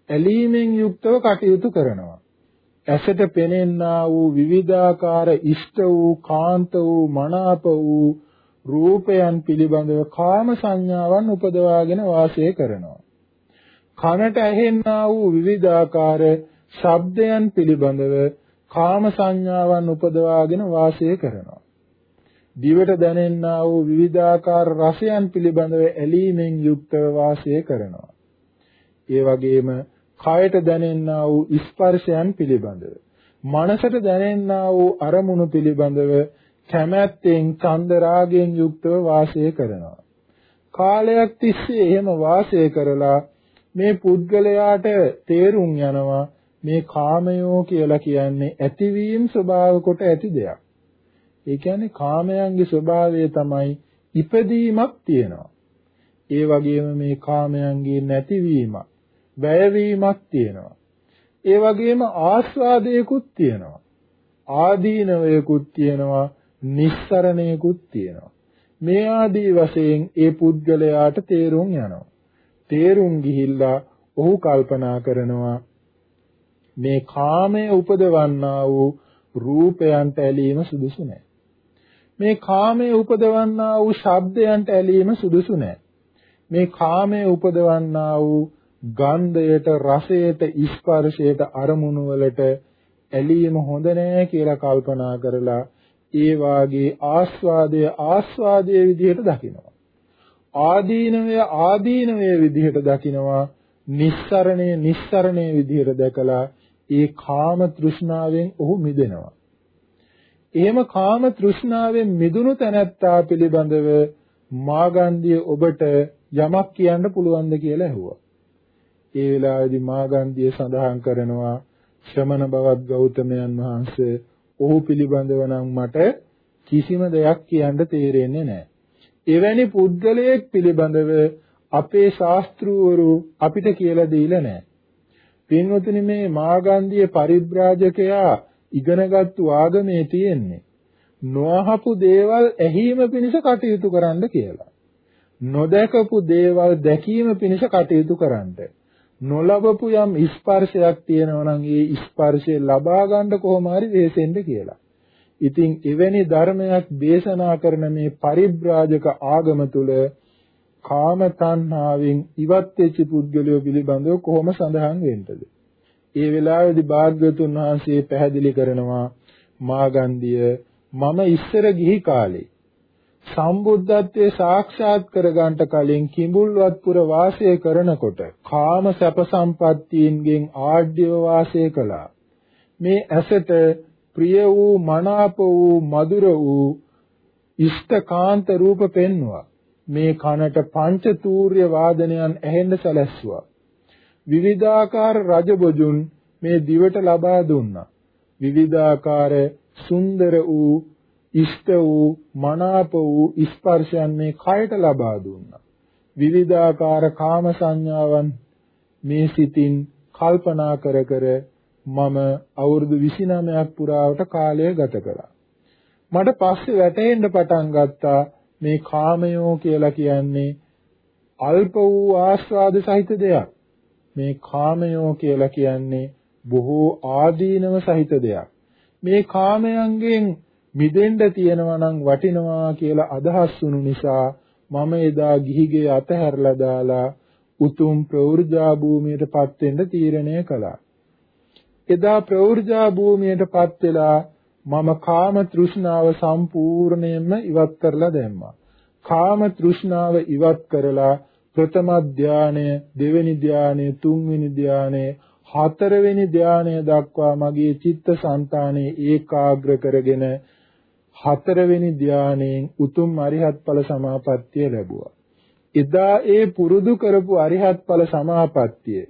ඇලීමෙන් යුක්තව කටයුතු කරනවා. ඇසට පෙනෙන්නා වූ විවිධාකාර ඉෂ්ට වූ කාන්ත වූ මනාප වූ රූපයන් පිළිබඳව කාම සංඥාවන් උපදවාගෙන වාසය කරනවා. කනට ඇහෙන්නා වූ විවිධාකාර ශබ්දයන් පිළිබඳව කාම සංඥාවන් උපදවාගෙන වාසය කරනවා. දිවට දැනෙන්නා වූ විවිධාකාර රසයන් පිළිබඳව ඇලීමෙන් යුක්තව වාසය කරනවා. ඒ වගේම කයට දැනෙන්නා වූ ස්පර්ශයන් පිළිබඳව මනසට දැනෙන්නා වූ අරමුණු පිළිබඳව කැමැත්තෙන් චන්ද රාගයෙන් යුක්තව වාසය කරනවා. කාලයක් තිස්සේ එහෙම වාසය කරලා මේ පුද්ගලයාට තේරුම් යනවා මේ කාමයෝ කියලා කියන්නේ ඇතිවීම ස්වභාව කොට ඇති දෙයක්. ඒ කියන්නේ කාමයන්ගේ ස්වභාවය තමයි ඉපදීමක් තියෙනවා. ඒ වගේම මේ කාමයන්ගේ නැතිවීමක්, වැයවීමක් තියෙනවා. ඒ වගේම ආස්වාදයකුත් තියෙනවා. ආදීනවයකුත් තියෙනවා, නිස්සරණයකුත් තියෙනවා. මේ ආදී වශයෙන් ඒ පුද්ගලයාට තේරුම් යනවා. තේරුම් ගිහිල්ලා ඔහු කල්පනා කරනවා මේ කාමය උපදවන්නා වූ රූපයන්ට ඇලීම සුදුසු නැහැ. මේ කාමයේ උපදවන්නා වූ ශබ්දයන්ට ඇලීම සුදුසු නැහැ. මේ කාමයේ උපදවන්නා වූ ගන්ධයට, රසයට, ස්පර්ශයට, අරමුණු වලට ඇලීම හොඳ නෑ කියලා කල්පනා කරලා ඒ වාගේ ආස්වාදය ආස්වාදයේ විදිහට දකිනවා. ආදීනවය ආදීනවය විදිහට දකිනවා. නිස්සරණය නිස්සරණය විදිහට දැකලා ඒ කාම තෘෂ්ණාවෙන් ඔහු මිදෙනවා. එහෙම කාම තෘෂ්ණාවෙන් මිදුණු තැනැත්තා පිළිබඳව මාගන්ධිය ඔබට යමක් කියන්න පුළුවන්ද කියලා ඇහුවා. ඒ වෙලාවේදී මාගන්ධිය සඳහන් කරනවා ශ්‍රමණ බවත් ගෞතමයන් වහන්සේ ඔහු පිළිබඳව නම් මට කිසිම දෙයක් කියන්න තේරෙන්නේ නැහැ. එවැනි පුද්ගලයෙක් පිළිබඳව අපේ ශාස්ත්‍රූවරු අපිට කියලා දීලා නැහැ. පින්වතුනි මේ මාගන්ධිය පරිබ්‍රාජකයා ඉගෙනගත්තු ආගමේ තියෙන්නේ නොඅහපු දේවල් ඇහිීම පිණිස කටයුතු කරන්න කියලා. නොදකපු දේවල් දැකීම පිණිස කටයුතු කරන්න. නොලබපු යම් ස්පර්ශයක් තියෙනවා නම් ඒ ස්පර්ශය ලබා ගන්න කොහොම හරි වෙසෙන්න කියලා. ඉතින් එවැනි ධර්මයක් දේශනා කරන මේ පරිබ්‍රාජක ආගම තුල කාම තණ්හාවෙන් ඉවත් වෙච්ච පුද්ගලයෝ පිළිබඳව කොහොම සඳහන් වෙන්නද? ඒ වෙලාවේදී භාග්‍යවතුන් වහන්සේ පැහැදිලි කරනවා මාගන්ධිය මම ඉස්සර ගිහි කාලේ සම්බුද්ධත්වයේ සාක්ෂාත් කරගන්නට කලින් කිඹුල්වත්පුර වාසය කරනකොට කාම සැප සම්පත්තියින්ගෙන් ආඩ්‍යව වාසය කළා. මේ ඇසට ප්‍රිය වූ මනාප වූ මధుර වූ ඉෂ්ඨකාන්ත රූප පෙන්වුවා. මේ කනට පංචතූර්ය වාදනයන් ඇහෙන්න සැලැස්සුවා. විවිධාකාර රජබොජුන් මේ දිවට ලබා දුන්නා. විවිධාකාර සුන්දර වූ, ඉෂ්ට වූ, මනාප වූ ස්පර්ශයන් මේ කයට ලබා දුන්නා. විවිධාකාර කාම සංඥාවන් මේ සිතින් කල්පනා කර කර මම අවුරුදු 29ක් පුරාවට කාලය ගත කළා. මට පස්සේ වැටහෙන්න පටන් ගත්තා මේ කාමයෝ කියලා කියන්නේ අල්ප වූ ආස්වාද සහිත දෙයක්. මේ කාමයෝ කියලා කියන්නේ බොහෝ ආදීනව සහිත දෙයක්. මේ කාමයන්ගෙන් මිදෙන්න තියෙනවා නම් වටිනවා කියලා අදහස් වුණු නිසා මම එදා ගිහිගේ අතහැරලා දාලා උතුම් ප්‍රවෘජා භූමියටපත් වෙන්න තීරණය කළා. එදා ප්‍රවෘජා භූමියටපත් වෙලා මම කාම තෘෂ්ණාව සම්පූර්ණයෙන්ම ඉවත් කරලා දැම්මා. කාම තෘෂ්ණාව ඉවත් කරලා ප්‍රථම ධානය, දෙවෙනි ධානය, තුන්වෙනි ධානය, හතරවෙනි ධානය දක්වා මගේ චිත්තසංතානයේ ඒකාග්‍ර කරගෙන හතරවෙනි ධානයෙන් උතුම් අරිහත් ඵල සමාපත්තිය ලැබුවා. එදා ඒ පුරුදු කරපු අරිහත් ඵල සමාපත්තිය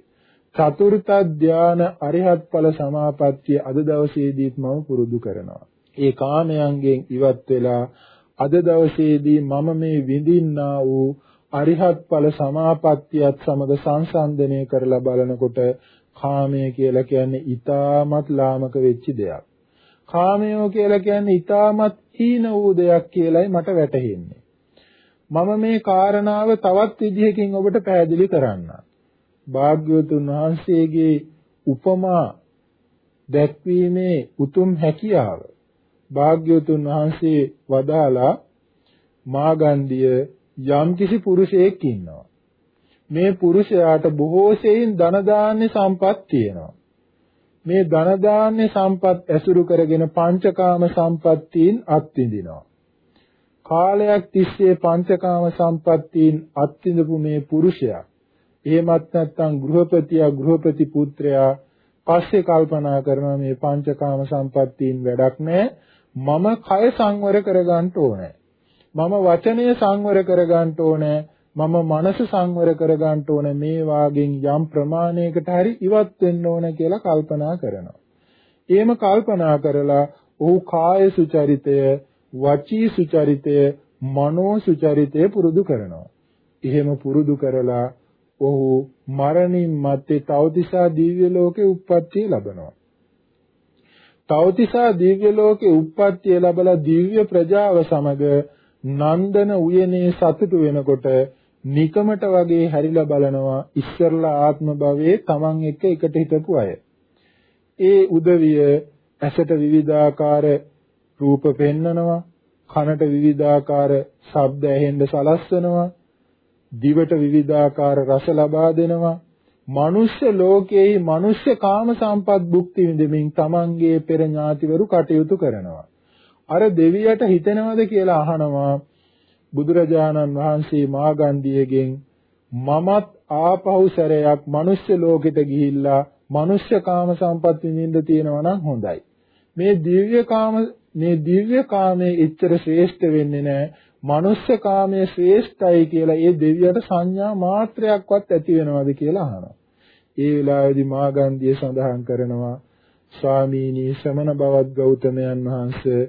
චතුර්ථ ධාන අරිහත් ඵල සමාපත්තිය අද දවසේදීත් මම පුරුදු කරනවා. ඒ කාමයන්ගෙන් ඉවත් වෙලා අද දවසේදී මම මේ විඳින්නා වූ අරිහත් ඵල සමාපත්තියත් සමග සංසන්දනය කරලා බලනකොට කාමය කියලා කියන්නේ ඊටමත් ලාමක වෙච්ච දෙයක්. කාමයෝ කියලා කියන්නේ ඊටමත් හීන වූ දෙයක් කියලයි මට වැටහෙන්නේ. මම මේ කාරණාව තවත් විදිහකින් ඔබට පැහැදිලි කරන්නම්. භාග්‍යවතුන් වහන්සේගේ උපමා දැක්වීමේ උතුම් හැකියාව භාග්‍යවතුන් වහන්සේ වදාලා මාගන්ධිය යම්කිසි පුරුෂයෙක් ඉන්නවා. මේ පුරුෂයාට බොහෝ සෙයින් ධන දාන්නේ සම්පත් තියෙනවා. මේ ධන දාන්නේ සම්පත් ඇසුරු කරගෙන පංචකාම සම්පත්තීන් අත්විඳිනවා. කාලයක් තිස්සේ පංචකාම සම්පත්තීන් අත්විඳපු මේ පුරුෂයා එහෙමත් නැත්නම් ගෘහපතියා ගෘහපති පුත්‍රයා පස්සේ කල්පනා කරනවා මේ පංචකාම සම්පත්තීන් වැඩක් නැහැ මම කය සංවර කරගන්න ඕනේ මම වචනය සංවර කරගන්න ඕනේ මම මනස සංවර කරගන්න ඕනේ මේ වාගෙන් යම් ප්‍රමාණයකට හරි ඉවත් වෙන්න ඕන කියලා කල්පනා කරනවා. එහෙම කල්පනා කරලා ඔහු කාය සුචරිතය, වචී සුචරිතය, මනෝ සුචරිතය පුරුදු කරනවා. එහෙම පුරුදු කරලා ඔහු මරණින් මත්තේ තවතිසා දිව්‍ය ලෝකේ උප්පත්තිය ලබනවා. තවතිසා දිව්‍ය ලෝකේ උප්පත්තිය ලැබලා දිව්‍ය ප්‍රජාව සමග නන්දන උයනේ සතුටු වෙනකොට නිකමට වගේ හැරිලා බලනවා ඉස්සරලා ආත්ම භවයේ Taman එක්ක එකට හිටපු අය. ඒ උදවිය ඇසට විවිධාකාර රූප පෙන්නනවා, කනට විවිධාකාර ශබ්ද ඇහෙන්න සලස්වනවා, දිවට විවිධාකාර රස ලබා දෙනවා. මනුෂ්‍ය ලෝකයේ මනුෂ්‍ය කාම සම්පත් භුක්ති විඳමින් Tamanගේ පෙර ඥාතිවරු කටයුතු කරනවා. අර දෙවියට හිතෙනවද කියලා අහනවා බුදුරජාණන් වහන්සේ මාගන්ධියගෙන් මමත් ආපහු සැරයක් මිනිස්්‍ය ලෝකෙට ගිහිල්ලා මිනිස්්‍ය කාම සම්පත් විඳින්න තියෙනවා නම් හොඳයි. මේ දිව්‍ය කාම මේ දිව්‍ය කාමයේ ඉච්ඡර ශ්‍රේෂ්ඨ වෙන්නේ නැහැ. මනුෂ්‍ය කාමයේ ශ්‍රේෂ්ඨයි කියලා ඒ දෙවියට සංඥා මාත්‍රයක්වත් ඇති වෙනවද කියලා අහනවා. ඒ වෙලාවේදී මාගන්ධිය සඳහන් කරනවා ස්වාමීනි ශ්‍රමණ බවත් ගෞතමයන් වහන්සේ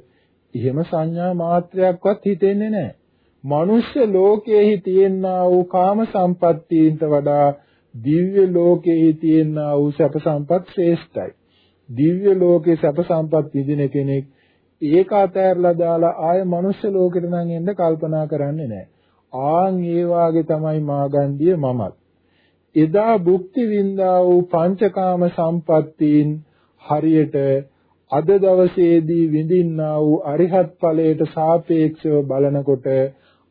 එහෙම සංඥා මාත්‍රයක්වත් හිතෙන්නේ නැහැ. මනුෂ්‍ය ලෝකයේහි තියෙනා වූ කාම සම්පත්තීන්ට වඩා දිව්‍ය ලෝකයේහි තියෙනා වූ සැප සම්පත් ශ්‍රේෂ්ඨයි. දිව්‍ය ලෝකේ සැප සම්පත් විඳින කෙනෙක් ඒක අතහැරලා දාලා ආය මනුෂ්‍ය ලෝකෙට නම් එන්න කල්පනා කරන්නේ නැහැ. ආන් ඒ වාගේ තමයි මාගන්ධිය මමත්. එදා භුක්ති විඳා වූ පංචකාම සම්පත්තීන් හරියට අද දවසේදී විඳින්නා වූ අරිහත් ඵලයට සාපේක්ෂව බලනකොට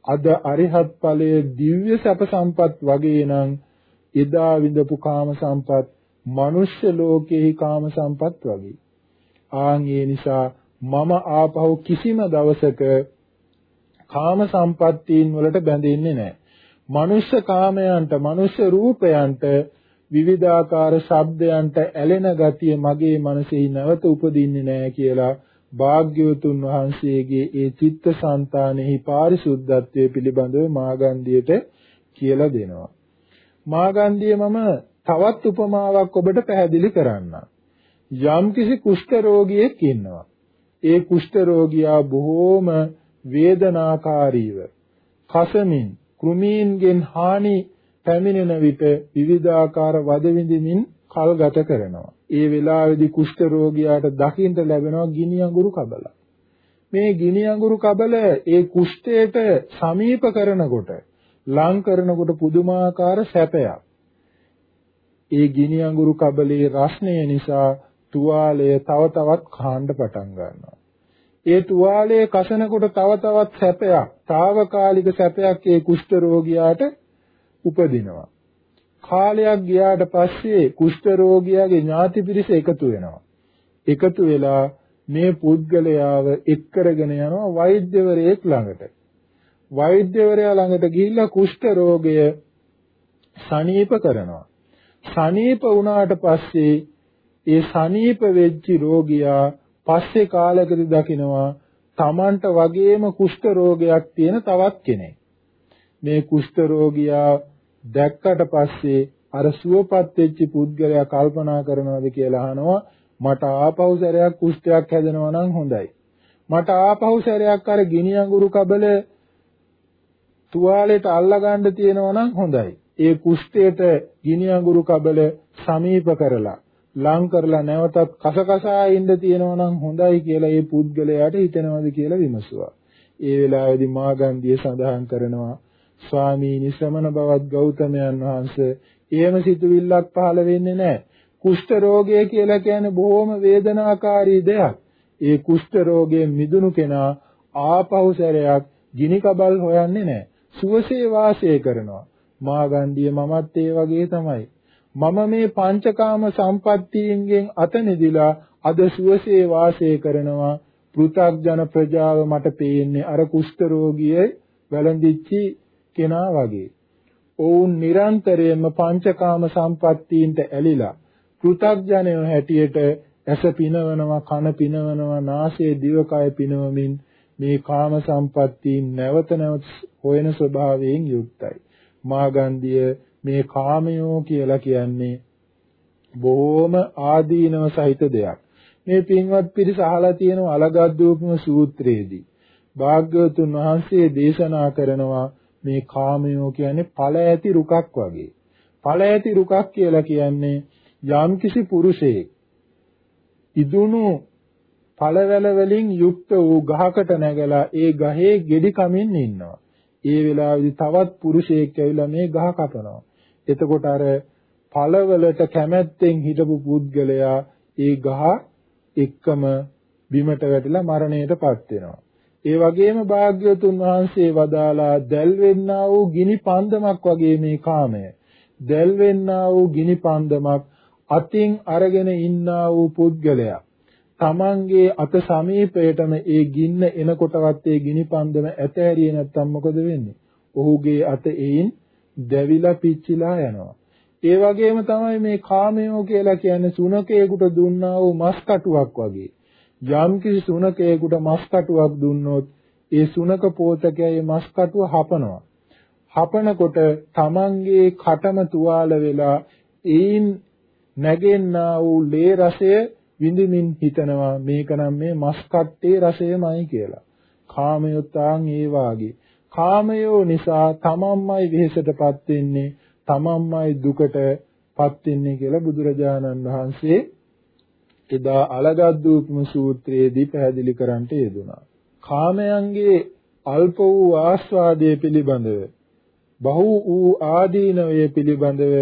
අද අරිහත් ඵලයේ දිව්‍ය සැප සම්පත් වගේ නම් එදා විඳපු කාම සම්පත් මනුෂ්‍ය ලෝකේහි කාම සම්පත් වගේ ආන් ඒ නිසා මම ආපහු කිසිම දවසක කාම සම්පත්තීන් වලට බැඳෙන්නේ නැහැ. මනුෂ්‍ය කාමයන්ට, මනුෂ්‍ය රූපයන්ට විවිධාකාර ශබ්දයන්ට ඇලෙන ගතිය මගේ මනසේ නැවත උපදින්නේ නැහැ කියලා භාග්‍යවතුන් වහන්සේගේ ඒ චිත්තසංතානෙහි පාරිශුද්ධත්වයේ පිළිබඳව මාගන්ධියට කියලා දෙනවා. මාගන්ධිය මම තවත් උපමාවක් ඔබට පැහැදිලි කරන්නම්. යම්කිසි කුෂ්ඨ රෝගියෙක් ඉන්නවා. ඒ කුෂ්ඨ රෝගියා බොහෝම වේදනාකාරීව කසමින් කෘමීන්ගෙන් හානි පැමිණෙන විට විවිධාකාර වද විඳින්මින් කල් ගත කරනවා. ඒ වෙලාවේදී කුෂ්ඨ රෝගියාට දකින්න ලැබෙනවා ගිනි අඟුරු කබල. මේ ගිනි අඟුරු කබල ඒ කුෂ්ඨයට සමීප කරනකොට ලං කරනකොට පුදුමාකාර සැපයක්. ඒ ගිනි අඟුරු කබලේ රස්ණය නිසා තුවාලය තව තවත් කාණ්ඩ පටන් ගන්නවා. ඒ තුවාලයේ කසනකොට තව තවත් සැපයක්, తాවකාලික සැපයක් ඒ කුෂ්ඨ රෝගියාට උපදිනවා. කාලයක් ගියාට පස්සේ කුෂ්ඨ රෝගියාගේ ඥාති පිරිස එකතු වෙනවා. එකතු වෙලා මේ පුද්ගලයාව එක් කරගෙන යනවා වෛද්‍යවරයෙක් ළඟට. වෛද්‍යවරයා ළඟට ගිහිල්ලා කුෂ්ඨ රෝගය සනීප කරනවා. සනීප වුණාට පස්සේ ඒ සනීප වෙච්ච රෝගියා පස්සේ කාලයකදී දකිනවා Tamanට වගේම කුෂ්ඨ රෝගයක් තියෙන තවත් කෙනෙක්. මේ කුෂ්ඨ රෝගියා දැක්කට පස්සේ අර සුවපත් වෙච්ච පුද්ගලයා කල්පනා කරනවාද කියලා අහනවා. මට ආපහු සැරයක් කුෂ්ඨයක් හැදෙනවා නම් හොඳයි. මට ආපහු සැරයක් අර ගිනි අඟුරු කබල තුවාලෙට අල්ලගන්න තියෙනවා නම් හොඳයි. ඒ කුෂ්ඨයට ගිනි අඟුරු කබල සමීප කරලා ලං කරලා නැවතත් කසකසා ඉන්න තියෙනවා නම් හොඳයි කියලා ඒ පුද්ගලයාට හිතෙනවද කියලා විමසුවා. ඒ වෙලාවේදී මාගන්ධිය සඳහන් කරනවා ස්වාමීනි ශ්‍රමණ බවත් ගෞතමයන් වහන්සේ එහෙම සිතුවිල්ලක් පහළ වෙන්නේ නැහැ. කුෂ්ඨ රෝගය කියලා කියන්නේ බොහොම වේදනාකාරී දෙයක්. ඒ කුෂ්ඨ රෝගයෙන් මිදුණු කෙනා ආපහු සැරයක් ගිනි කබල් හොයන්නේ නැහැ. සුවසේ වාසය කරනවා. මාගන්ධිය මමත් ඒ වගේ තමයි. මම මේ පංචකාම සම්පත්තියෙන් අත නිදිලා අද සුවසේ වාසය කරනවා. පෘථග්ජන ප්‍රජාව මට පේන්නේ අර කුෂ්ඨ රෝගියේ වැළඳිච්චි කෙනා වගේ. ඔවුන් නිරන්තරයෙන්ම පංචකාම සම්පත්තීන්ට ඇලිලා පෘථග්ජනයෝ හැටියට ඇස පිනවනවා කන පිනවනවා නාසය දිවකය පිනවමින් මේ කාම සම්පත්තීන් නැවත නැවත හොයන ස්වභාවයෙන් යුක්තයි. මාගන්ධිය මේ කාමයෝ කියලා කියන්නේ බොහොම ආදීනව සහිත දෙයක්. මේ පින්වත් පිරිස අහලා තියෙන අලගද්දූපම සූත්‍රයේදී භාග්‍යවතුන් වහන්සේ දේශනා කරනවා මේ කාමයෝ කියන්නේ ඵල ඇති රුකක් වගේ. ඵල ඇති රුකක් කියලා කියන්නේ යම්කිසි පුරුෂයෙක් ඉදුණු ඵලවල වලින් යුක්ත වූ ගහකට නැගලා ඒ ගහේ ගෙඩි කමින් ඉන්නවා. ඒ වෙලාවේදී තවත් පුරුෂයෙක් ඇවිල්ලා මේ ගහ කපනවා. එතකොට අර ඵලවලට කැමැත්තෙන් හිටපු පුද්ගලයා ඒ ගහ එක්කම බිමට වැටිලා මරණයටපත් වෙනවා. ඒ වගේම භාග්‍යවතුන් වහන්සේ වදාලා දැල්වෙන්නා වූ ගිනි පන්දමක් වගේ මේ කාමය. දැල්වෙන්නා වූ ගිනි පන්දමක් අතින් අරගෙන ඉන්නා වූ පුද්ගලයා තමන්ගේ අත සමීපයටම ඒ ගින්න එනකොටවත් ඒ ගිනි පන්දම ඇතෑරියේ නැත්තම් මොකද වෙන්නේ? ඔහුගේ අත එයින් දැවිලා පිච්චිලා යනවා. ඒ වගේම තමයි මේ කාමයෝ කියලා කියන්නේ සුනකයෙකුට දුන්නා වූ මස් කටුවක් වගේ. යම් කිසි සුනකයෙකුට මස් කටුවක් දුන්නොත් ඒ සුනක පෝතකයා ඒ මස් කටුව හපනවා. හපනකොට තමන්ගේ කටම තුවාල වෙලා ඒයින් නැගෙන්නා වූ ලේ රසය විඳිමින් හිතනවා මේකනම් මේ මස් කට්ටේ රසයමයි කියලා. කාමයෝතාන් ඒ වාගේ. කාමයෝ නිසා තමන්මයි වෙහෙසටපත් වෙන්නේ, තමන්මයි දුකටපත් වෙන්නේ කියලා බුදුරජාණන් වහන්සේ එදා අලගද්දූපම සූත්‍රයේදී පැහැදිලි කරන්නට යෙදුනා. කාමයන්ගේ අල්ප වූ ආස්වාදයේ පිළිබඳව බහු වූ ආදීනවයේ පිළිබඳව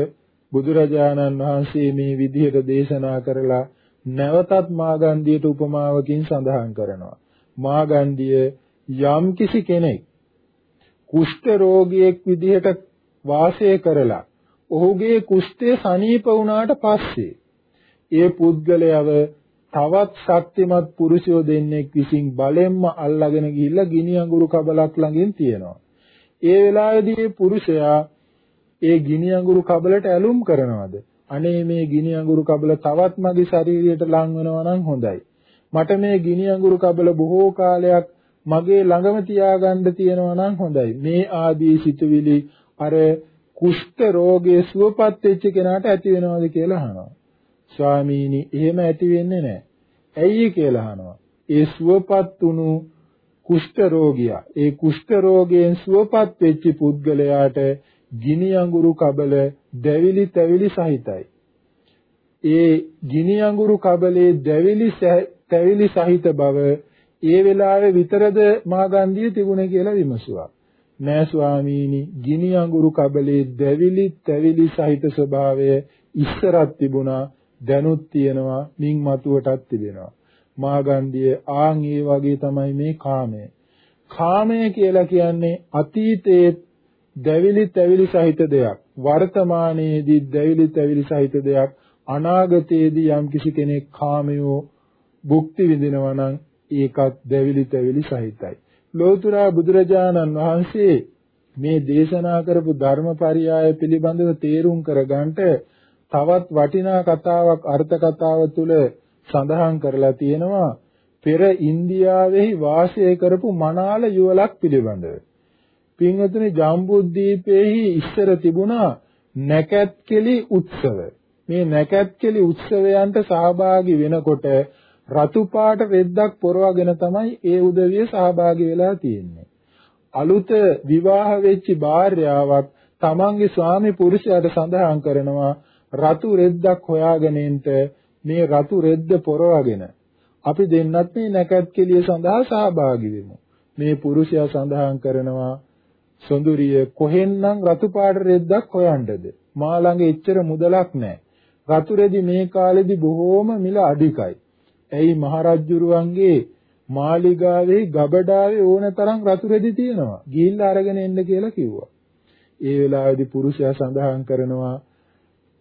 බුදුරජාණන් වහන්සේ මේ විදිහට දේශනා කරලා නැවතත් මාගන්ධියට උපමාවකින් සඳහන් කරනවා. මාගන්ධිය යම් කිසි කෙනෙක් කුෂ්ඨ රෝගියෙක් විදිහට වාසය කරලා ඔහුගේ කුෂ්ඨය සනීප වුණාට පස්සේ ඒ පුද්ගලයාව තවත් ශක්තිමත් පුරුෂයෝ දෙන්නෙක් විසින් බලෙන්ම අල්ලාගෙන ගිහිල්ලා ගිනි අඟුරු කබලක් ළඟින් තියෙනවා. ඒ වෙලාවේදී පුරුෂයා ඒ ගිනි අඟුරු කබලට ඇලුම් කරනවද? අනේ මේ ගිනි අඟුරු කබල තවත් මගේ ශරීරයට ලං වෙනවා නම් හොඳයි. මට මේ ගිනි අඟුරු කබල බොහෝ කාලයක් මගේ ළඟම තියාගන්න තියෙනවා නම් හොඳයි. මේ ආදී සිතුවිලි අර කුෂ්ඨ රෝගයේ සුවපත් වෙච්ච කෙනාට ඇති වෙනවද කියලා අහනවා. ස්වාමීනි එහෙම ඇති වෙන්නේ නැහැ. ඇයි කියලා අහනවා. ඒ සුවපත් වුණු කුෂ්ඨ රෝගියා ඒ කුෂ්ඨ රෝගයෙන් සුවපත් වෙච්ච පුද්ගලයාට ගිනි අඟුරු කබල දැවිලි තැවිලි සහිතයි. ඒ ගිනි අඟුරු කබලේ දැවිලි තැවිලි සහිත බව ඒ වෙලාවේ විතරද මාගන්ධිය තිබුණේ කියලා විමසුවා. නෑ ස්වාමීනි ගිනි අඟුරු කබලේ දැවිලි තැවිලි සහිත ස්වභාවය ඉස්සරත් තිබුණා දැනුත් තියෙනවා මින් මතුවටත් තිබෙනවා. මාගන්ධිය ආන් ඒ වගේ තමයි මේ කාමය. කාමය කියලා කියන්නේ අතීතයේ දැවිලි තැවිලි සහිත දෙයක් වර්තමානයේදී දැවිලි තැවිලි සහිත දෙයක් අනාගතයේදී යම්කිසි කෙනෙක් කාමයෝ භුක්ති විඳිනවා නම් ඒකත් දැවිලි තැවිලි සහිතයි. ලෝතර බුදුරජාණන් වහන්සේ මේ දේශනා කරපු ධර්මපරියාය පිළිබඳව තේරුම් කරගන්නට තවත් වටිනා කතාවක් අර්ථ කතාව තුළ සඳහන් කරලා තියෙනවා. පෙර ඉන්දියාවෙහි වාසය කරපු මනාල යුවලක් පිළිබඳව. පින්වතුනි ජම්බුද්දීපයේහි ඉස්සර තිබුණා නැකැත්කෙලි උත්සව. මේ නැකැත්කෙලි උත්සවයන්ට සහභාගී වෙනකොට රතු පාට රෙද්දක් පොරවගෙන තමයි ඒ උදවිය සහභාගී වෙලා තියෙන්නේ. අලුත විවාහ වෙච්ච භාර්යාවක් තමන්ගේ ස්වාමි පුරුෂයාට සඳහන් කරනවා රතු රෙද්දක් හොයාගෙන එන්න මේ රතු රෙද්ද පොරවගෙන අපි දෙන්නත් මේ නැකත් කෙලිය සඳහා සහභාගී වෙමු. මේ පුරුෂයා සඳහන් කරනවා සොඳුරිය කොහෙන්නම් රතු පාට රෙද්දක් හොයන්නද? මා ළඟ එච්චර මුදලක් නැහැ. රතු රෙදි මේ කාලෙදි බොහෝම මිල අඩිකයි. ඇයි මහරජුරුවන්ගේ මාලිගාවේ ගබඩාවේ ඕන තරම් රතු රෙදි තියෙනවා. ගිහිල්ලා අරගෙන එන්න කියලා කිව්වා. ඒ වෙලාවේදී පුරුෂයා සඳහන් කරනවා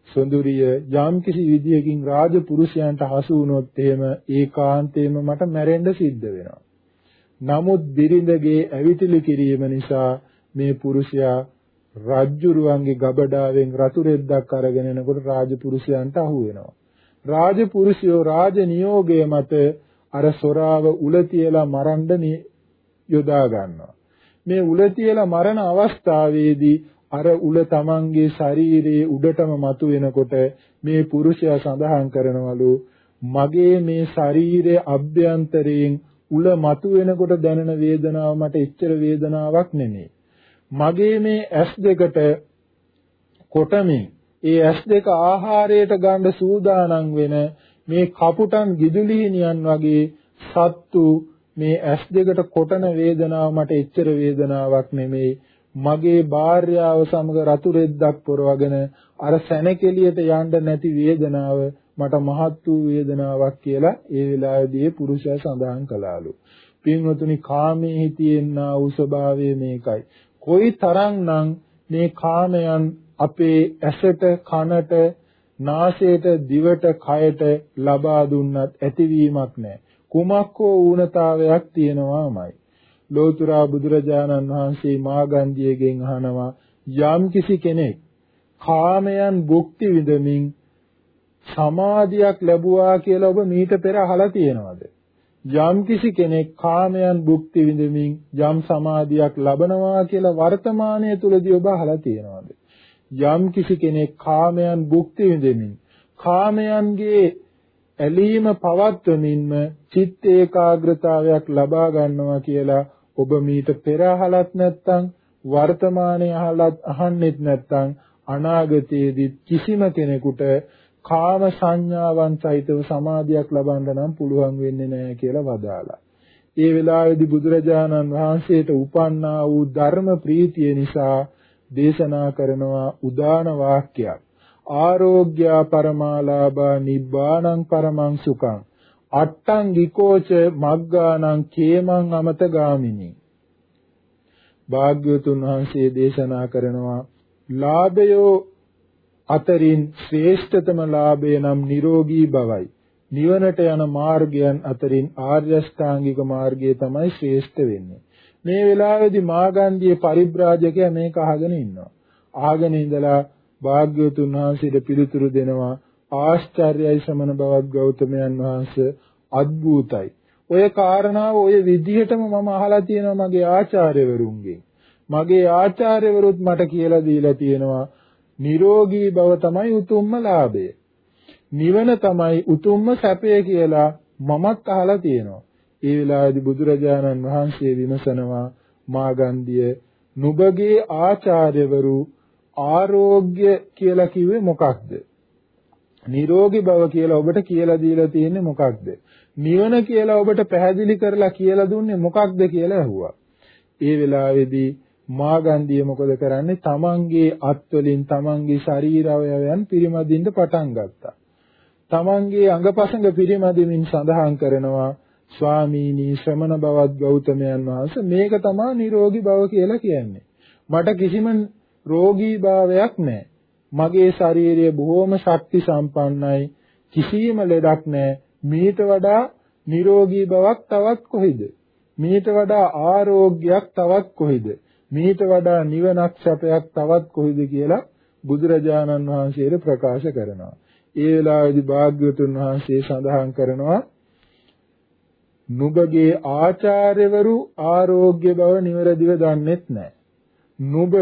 සොඳුරිය යම් කිසි විදියකින් රාජ පුරුෂයන්ට හසු වුණොත් එහෙම ඒකාන්තයෙන්ම මට මැරෙන්න සිද්ධ වෙනවා. නමුත් බිරිඳගේ ඇවිතිලි කිරීම නිසා මේ පුරුෂයා රජ්ජුරුවන්ගේ ගබඩාවෙන් රතු රෙද්දක් අරගෙන එනකොට රාජපුරුෂයන්ට අහු වෙනවා. රාජපුරුෂයෝ රාජ නියෝගය මත අර සොරාව උල තියලා මරන්න යොදා ගන්නවා. මේ උල තියලා මරණ අවස්ථාවේදී අර උල තමන්ගේ ශරීරයේ උඩටම මතු වෙනකොට මේ පුරුෂයා සඳහන් කරනවලු මගේ මේ ශරීරයේ අභ්‍යන්තරයෙන් උල මතු වෙනකොට දැනෙන වේදනාව මට එච්චර වේදනාවක් නෙමෙයි. මගේ මේ ඇස් දෙකට කොටමින් ඒ ඇස් දෙක ආහාරයට ගන්න සූදානම් වෙන මේ කපුටන් ගිදුලිහිනියන් වගේ සත්තු මේ ඇස් දෙකට කොටන වේදනාව මට එච්චර වේදනාවක් නෙමෙයි මගේ භාර්යාව සමග රතු රෙද්දක් පොරවගෙන අර සැනකෙලියට යන්න නැති වේදනාව මට මහත් වූ වේදනාවක් කියලා ඒ වෙලාවේදී පුරුෂයා සඳහන් කළාලු. පින්වතුනි කාමයේ හිතියෙනා වූ ස්වභාවය මේකයි. කොයි තරම්නම් මේ කාමයන් අපේ ඇසට කනට නාසයට දිවට කයට ලබා දුන්නත් ඇතිවීමක් නැහැ. කුමක් හෝ ඌනතාවයක් තියෙනවාමයි. ලෝතුරා බුදුරජාණන් වහන්සේ මාගන්ධියගෙන් අහනවා යම් කිසි කෙනෙක් කාමයන් භුක්ති විඳමින් සමාධියක් ලැබුවා කියලා ඔබ මීට පෙර අහලා තියෙනවද? යම් කිසි කෙනෙක් කාමයන් භුක්ති විඳමින් යම් සමාධියක් ලබනවා කියලා වර්තමානයේ තුලදී ඔබ අහලා තියෙනවද? යම් කිසි කෙනෙක් කාමයන් භුක්ති විඳමින් කාමයන්ගේ ඇලීම පවත්වමින්ම චිත්ත ඒකාග්‍රතාවයක් ලබා ගන්නවා කියලා ඔබ මීට පෙර අහලත් නැත්නම් වර්තමානයේ අහලත් අහන්නෙත් නැත්නම් අනාගතයේදී කිසිම කෙනෙකුට කාම සංඥාවන් සහිතව සමාධියක් ලබන්න නම් පුළුවන් වෙන්නේ නැහැ කියලා වදාලා. ඒ වෙලාවේදී බුදුරජාණන් වහන්සේට උපන්නා වූ ධර්ම ප්‍රීතිය නිසා දේශනා කරනවා උදාන වාක්‍යයක්. ආරෝග්‍ය පරමාලාභා නිබ්බාණං පරමං සුඛං. අට්ටං ගිකෝච මග්ගානං කේමං අමත ගාමිනී. භාග්‍යවතුන් වහන්සේ දේශනා කරනවා ලාභයෝ අතරින් ශ්‍රේෂ්ඨතම ලාභය නම් නිරෝගී බවයි. නිවනට යන මාර්ගයන් අතරින් ආර්ය ශ්‍රාංගික මාර්ගය තමයි ශ්‍රේෂ්ඨ වෙන්නේ. මේ වෙලාවේදී මාගන්ධියේ පරිබ්‍රාජකයා මේක අහගෙන ඉන්නවා අහගෙන ඉඳලා භාග්‍යවතුන් වහන්සේට පිළිතුරු දෙනවා ආශ්චර්යයි ශ්‍රමණ බවත් ගෞතමයන් වහන්සේ අද්භූතයි. ඔය කාරණාව ඔය විදිහටම මම අහලා තියෙනවා මගේ ආචාර්යවරුන්ගෙන්. මගේ ආචාර්යවරුත් මට කියලා දීලා තියෙනවා නිරෝගී බව තමයි උතුම්ම ලාභය. නිවන තමයි උතුම්ම සැපය කියලා මමත් අහලා තියෙනවා. ඒ වෙලාවේදී බුදුරජාණන් වහන්සේ විමසනවා මාගන්ධිය නුඹගේ ආචාර්යවරු ආරෝග්‍ය කියලා කිව්වේ මොකක්ද? නිරෝගී බව කියලා ඔබට කියලා දීලා තියෙන්නේ මොකක්ද? නිවන කියලා ඔබට පැහැදිලි කරලා කියලා දුන්නේ මොකක්ද කියලා ඇහුවා. ඒ වෙලාවේදී මාගන්ධිය මොකද කරන්නේ? තමන්ගේ අත්වලින් තමන්ගේ ශරීර අවයවයන් පිරිමදින්න පටන් ගත්තා. තමන්ගේ අංගපසංග පිරිමදිමින් සඳහන් කරනවා ස්වාමීනි ශ්‍රමණ බවත් ගෞතමයන් වහන්සේ මේක තමයි නිරෝගී බව කියලා කියන්නේ. මට කිසිම රෝගී භාවයක් නැහැ. මගේ ශරීරය බොහොම ශක්ති සම්පන්නයි. කිසිම ලෙඩක් නැහැ. මීට වඩා නිරෝගී බවක් තවත් කොහෙද? මීට වඩා ආරෝග්‍යයක් තවත් කොහෙද? මීට වඩා නිවනක් සැපයක් තවත් කොහෙද කියලා බුදුරජාණන් වහන්සේට ප්‍රකාශ කරනවා. ඒ වෙලාවේදී භාග්‍යවතුන් වහන්සේ සඳහන් කරනවා නුඹගේ ආචාර්යවරු ආරෝග්‍ය බව නිවැරදිව දන්නෙත් නැහැ. නුඹ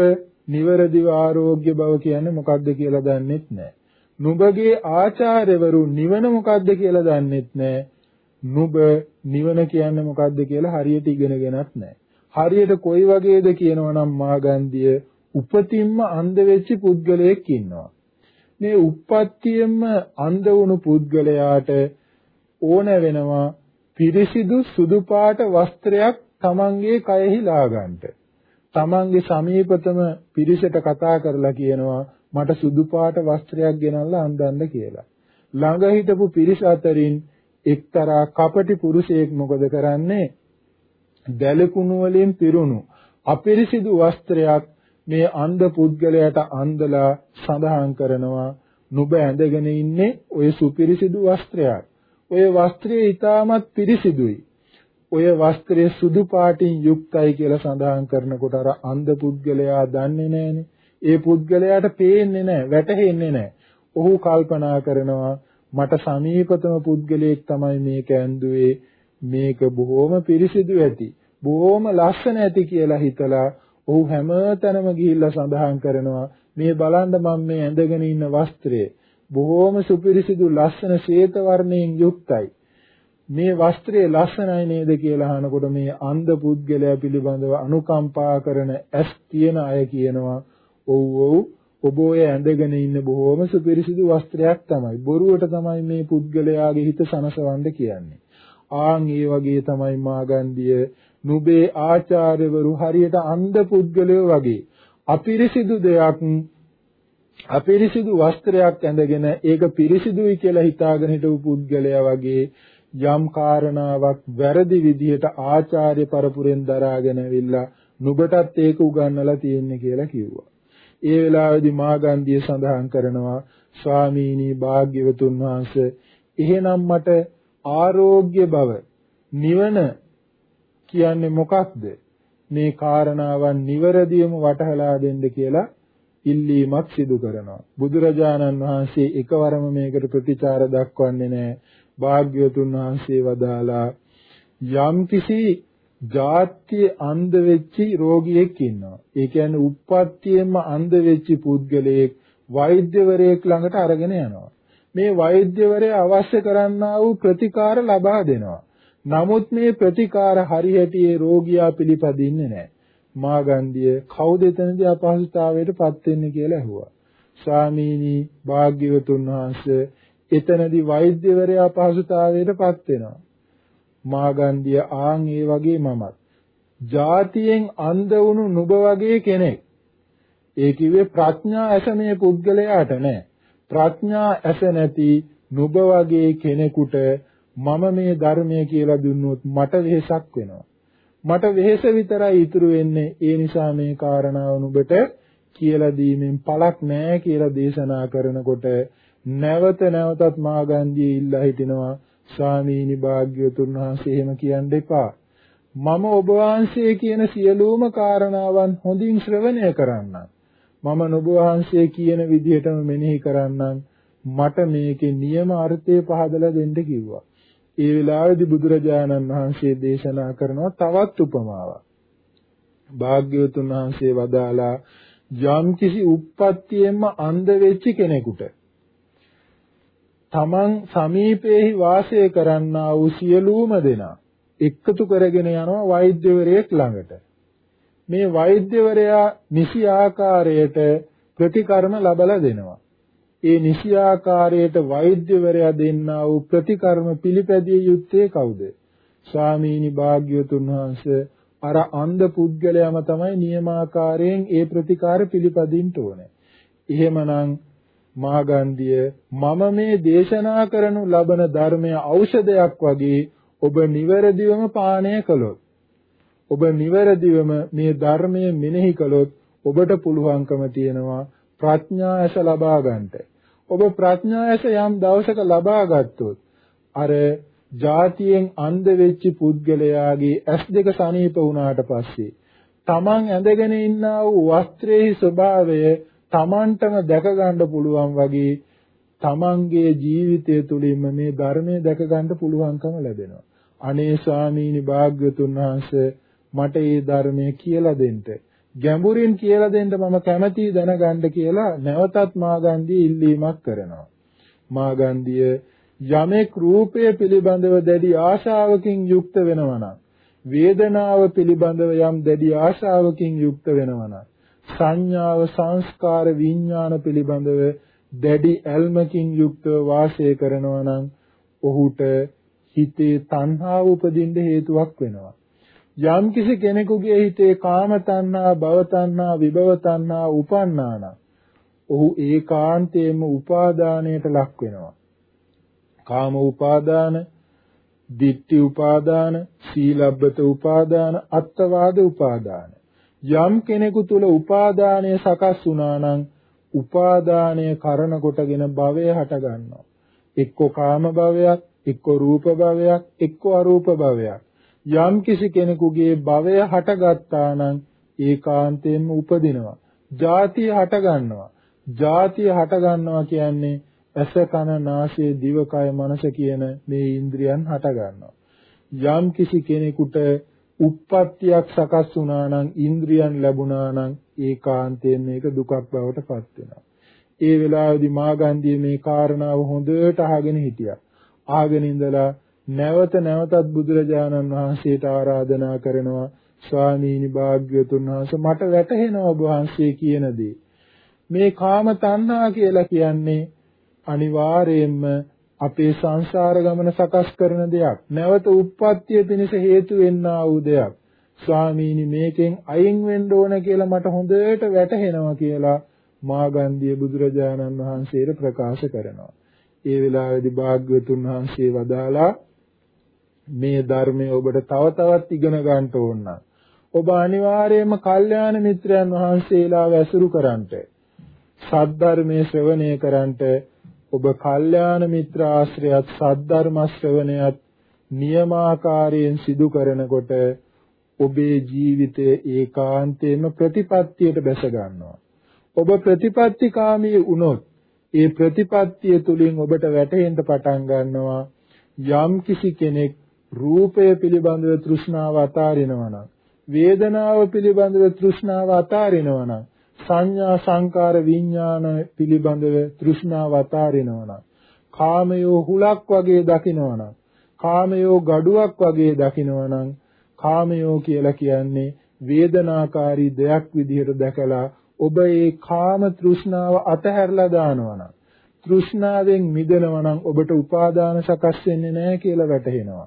නිවරදිව ආරෝග්‍ය බව කියන්නේ මොකක්ද කියලා දන්නෙත් නැහැ. නුඹගේ ආචාර්යවරු නිවන මොකක්ද කියලා දන්නෙත් නැහැ. නුඹ නිවන කියන්නේ මොකක්ද කියලා හරියට ඉගෙනගෙනත් නැහැ. හරියට කොයි වගේද කියනවනම් මාගන්ධිය උපතින්ම අන්ධ වෙච්ච පුද්ගලයෙක් ඉන්නවා. මේ උප්පත්තියෙම අන්ධ වුණු පුද්ගලයාට ඕන වෙනවා පිරිසිදු සුදු පාට වස්ත්‍රයක් තමන්ගේ කයෙහි ලාගන්නට. තමන්ගේ සමීපතම පිරිසට කතා කරලා කියනවා මට සුදු පාට වස්ත්‍රයක් ගෙනල්ලා අඳින්න කියලා. ළඟ හිටපු පිරිස අතරින් එක්තරා කපටි පුරුෂයෙක් මොකද කරන්නේ? දැලකුණු වලින් පිරුණු අපිරිසිදු වස්ත්‍රයක් මේ අන්ධ පුද්ගලයාට අන්දලා සඳහන් කරනවා නුඹ ඇඳගෙන ඉන්නේ ඔය සුපිරිසිදු වස්ත්‍රයක්. ඔය වස්ත්‍රය ඊටමත් පිරිසිදුයි. ඔය වස්ත්‍රය සුදු පාටින් යුක්තයි කියලා සඳහන් කරනකොට අර අන්ධ පුද්ගලයා දන්නේ නැහනේ. ඒ පුද්ගලයාට පේන්නේ නැහැ, වැටහෙන්නේ නැහැ. ඔහු කල්පනා කරනවා මට සමීපතම පුද්ගලයෙක් තමයි මේක ඇඳුවේ. මේක බොහොම පිරිසිදු ඇති. බොහොම ලස්සන ඇති කියලා හිතලා ඔහු හැමතැනම ගිහිල්ලා සඳහන් කරනවා මේ බලන්න මම මේ ඇඳගෙන ඉන්න වස්ත්‍රය බොහොම සුපිරිසිදු ලස්සන ශ්වේත වර්ණයෙන් යුක්තයි. මේ වස්ත්‍රය ලස්සනයි නේද කියලා අහනකොට මේ අන්ධ පුද්ගලයා පිළිබඳව අනුකම්පා කරන ඇස් තියෙන අය කියනවා ඔව් ඔව් ඔබ ඔය ඇඳගෙන ඉන්න බොහොම සුපිරිසිදු වස්ත්‍රයක් තමයි. බොරුවට තමයි මේ පුද්ගලයාගේ හිත සනසවන්න කියන්නේ. ආන් ඒ වගේ තමයි මාගන්ධිය නුඹේ ආචාර්යවරු හරියට අන්ධ පුද්ගලයෝ වගේ අපිරිසිදු දෙයක් අපිරිසිදු වස්ත්‍රයක් ඇඳගෙන ඒක පිරිසිදුයි කියලා හිතාගෙන හිටපු පුද්ගලයා වගේ යම් කාරණාවක් වැරදි විදිහට ආචාර්ය පරපුරෙන් දරාගෙන ඇවිල්ලා නුඹටත් ඒක උගන්වලා තියෙන්නේ කියලා කිව්වා. ඒ වෙලාවේදී මාගන්ධිය සඳහන් කරනවා ස්වාමීනි භාග්‍යවතුන් වහන්සේ එහෙනම් මට ආරෝග්‍ය බව නිවන කියන්නේ මොකක්ද මේ කාරණාවන් නිවැරදිවම වටහලා දෙන්න කියලා ඉල්ලීමක් සිදු කරනවා. බුදුරජාණන් වහන්සේ එකවරම මේකට ප්‍රතිචාර දක්වන්නේ නැහැ. භාග්‍යවතුන් වහන්සේ වදාලා යම්කිසි ජාත්‍ය අන්ධ වෙච්චි රෝගියෙක් ඉන්නවා. ඒ කියන්නේ උප්පත්තියෙන්ම අන්ධ වෙච්චි පුද්ගලයෙක් වෛද්‍යවරයෙක් ළඟට අරගෙන යනවා. මේ වෛද්‍යවරයා අවශ්‍ය කරන්නා වූ ප්‍රතිකාර ලබා දෙනවා. නමුත් මේ ප්‍රතිකාර හරියටියේ රෝගියා පිළිපදින්නේ නැහැ. මාගන්ධිය කවුද එතනදී අපහසුතාවයට පත් වෙන්නේ කියලා ඇහුවා. ස්වාමීනි භාග්‍යවතුන් වහන්සේ එතනදී වෛද්‍යවරයා අපහසුතාවයට පත් වෙනවා. මාගන්ධිය ආන් ඒ වගේ මමත්. ಜಾතියෙන් අන්ධ වුණු නුඹ වගේ කෙනෙක්. ඒ කිව්වේ ප්‍රඥා ඇස මේ පුද්ගලයාට නෑ. ප්‍රඥා ඇස නැති නුඹ වගේ කෙනෙකුට මම මේ ධර්මය කියලා දුන්නොත් මට වෙහසක් වෙනවා. මට වෙහෙස විතරයි ඉතුරු වෙන්නේ. ඒ නිසා මේ කාරණාව නුඹට කියලා දීමෙන් පළක් නැහැ කියලා දේශනා කරනකොට නැවත නැවතත් මාගන්ධිය ඉල්ලා හිටිනවා ස්වාමීනි භාග්‍යවතුන් වහන්සේ එහෙම කියන්න එපා. මම ඔබ වහන්සේ කියන සියලුම කාරණාවන් හොඳින් ශ්‍රවණය කරන්නම්. මම ඔබ වහන්සේ කියන විදිහටම මෙනෙහි කරන්නම්. මට මේකේ නියම අර්ථය පහදලා දෙන්න කිව්වා. ඒ වෙලාවේදී බුදුරජාණන් වහන්සේ දේශනා කරනවා තවත් උපමාවක්. භාග්‍යවතුන් වහන්සේ වදාලා යම් කිසි උප්පත්තියෙන්ම අන්ධ වෙච්ච කෙනෙකුට තමන් සමීපේහි වාසය කරන්නා වූ සියලුම දෙනා එකතු කරගෙන යනවා වෛද්‍යවරයෙක් ළඟට. මේ වෛද්‍යවරයා නිසි ආකාරයට ප්‍රතිකර්ම ලබලා දෙනවා. ඒ නිසියාකාරයට වෛද්‍යවරයා දෙන්නා වූ ප්‍රතිකර්ම පිළිපැදිය යුත්තේ කවුද? ස්වාමීනි භාග්‍යවතුන් වහන්සේ අර අන්ධ පුද්ගලයාම තමයි නියමාකාරයෙන් ඒ ප්‍රතිකාර පිළිපදින්න ඕනේ. එහෙමනම් මාගන්ධිය මම මේ දේශනා කරනු ලබන ධර්මය ඖෂධයක් වගේ ඔබ නිවැරදිවම පානය කළොත් ඔබ නිවැරදිවම මේ ධර්මය මෙනෙහි කළොත් ඔබට පුළුවන්කම තියෙනවා ප්‍රඥා ඇස ලබා ගන්නට. ඔබ ප්‍රඥා ඇස යම් දවසක ලබා ගත්තොත් අර જાතියෙන් අන්ධ වෙච්ච පුද්ගලයාගේ ඇස් දෙක සනීප වුණාට පස්සේ තමන් ඇඳගෙන ඉන්නා වූ වස්ත්‍රයේ ස්වභාවය තමන්ටම දැක ගන්න පුළුවන් වගේ තමන්ගේ ජීවිතය තුළින්ම මේ ධර්මය දැක ගන්න පුළුවන්කම ලැබෙනවා. අනේ ස්වාමීනි භාග්‍යතුන් වහන්සේ මට මේ ධර්මය කියලා දෙන්න. ගැඹුරින් කියලා දෙන්න මම කැමැතියි දැනගන්න කියලා නැවතත් මාගන්ධිය ඉල්ලීමක් කරනවා. මාගන්ධිය යමෙක් රූපය පිළිබඳව දැඩි ආශාවකින් යුක්ත වෙනවා නම් වේදනාව පිළිබඳව යම් දැඩි ආශාවකින් යුක්ත වෙනවා නම් සංඥාව සංස්කාර විඥාන පිළිබඳව දැඩි ඇල්මකින් යුක්තව වාසය කරනවා නම් ඔහුට හිතේ තණ්හාව උපදින්න හේතුවක් වෙනවා. යම් කිසි කෙනෙකුගේ හිතේ කාම තණ්හා, භව තණ්හා, විභව තණ්හා උපන්නා නම් ඔහු ඒකාන්තයෙන්ම උපාදානයට ලක් වෙනවා. කාම උපාදාන, ditthi උපාදාන, සීලබ්බත උපාදාන, අත්තවාද උපාදාන. යම් කෙනෙකු තුල උපාදානය සකස් වුණා නම් උපාදානය කරන කොටගෙන භවය හට ගන්නවා. එක්ක කාම භවයක්, එක්ක රූප භවයක්, එක්ක අරූප භවයක්. යම් කිසි කෙනෙකුගේ භවය හටගත්තා නම් ඒකාන්තයෙන්ම උපදිනවා. ජාතිය හට ගන්නවා. ජාතිය හට ගන්නවා කියන්නේ ඇස කන නාසය දිවකය මනස කියන මේ ඉන්ද්‍රියන් හට ගන්නවා. යම් කිසි කෙනෙකුට උප්පත්තියක් සකස් වුණා නම් ඉන්ද්‍රියන් ලැබුණා නම් ඒකාන්තයෙන් මේක දුකක් බවට පත් වෙනවා. ඒ වෙලාවේදී මාගන්ධිය මේ කාරණාව හොඳට අහගෙන හිටියා. අහගෙන ඉඳලා නැවත නැවතත් බුදුරජාණන් වහන්සේට ආරාධනා කරනවා ස්වාමීනි භාග්‍යවතුන් වහන්සේ මට වැටහෙනවා ඔබ වහන්සේ කියන දේ. මේ කාම තණ්හා කියලා කියන්නේ අනිවාර්යයෙන්ම අපේ සංසාර ගමන සකස් කරන දෙයක්. නැවත උප්පත්තිය පිණිස හේතු වෙන්නා වූ දෙයක්. ස්වාමීනි මේකෙන් අයින් වෙන්න ඕන කියලා මට හොඳට වැටහෙනවා කියලා මාගන්ධිය බුදුරජාණන් වහන්සේට ප්‍රකාශ කරනවා. ඒ වෙලාවේදී භාග්‍යවතුන් වහන්සේ වදාලා මේ ධර්මය ඔබට තව තවත් ඉගෙන ගන්න ඕන ඔබ අනිවාර්යයෙන්ම කල්යාණ මිත්‍රයන් වහන්සේලාව ඇසුරු කරන්ට සද්ධර්මයේ ශ්‍රවණය කරන්ට ඔබ කල්යාණ මිත්‍ර ආශ්‍රයත් සද්ධර්ම ශ්‍රවණයත් නියමාකාරයෙන් සිදු කරනකොට ඔබේ ජීවිතයේ ඒකාන්තයෙන්ම ප්‍රතිපත්තියට බැස ගන්නවා. ඔබ ප්‍රතිපත්තිකාමී වුණොත් ඒ ප්‍රතිපත්තිය තුලින් ඔබට වැටහෙන්න පටන් ගන්නවා යම් කිසි කෙනෙක් රූපය පිළිබඳව තෘෂ්ණාව අතාරිනවා නම් වේදනාව පිළිබඳව තෘෂ්ණාව අතාරිනවා නම් සංඥා සංකාර විඥාන පිළිබඳව තෘෂ්ණාව අතාරිනවනම් කාමයෝ හුලක් වගේ දකිනවනම් කාමයෝ gadu-ක් වගේ දකිනවනම් කාමයෝ කියලා කියන්නේ වේදනාකාරී දෙයක් විදිහට දැකලා ඔබ ඒ කාම තෘෂ්ණාව අතහැරලා දානවනම් තෘෂ්ණාවෙන් මිදෙනවනම් ඔබට උපාදාන සකස් වෙන්නේ නැහැ කියලා වැටහෙනවා.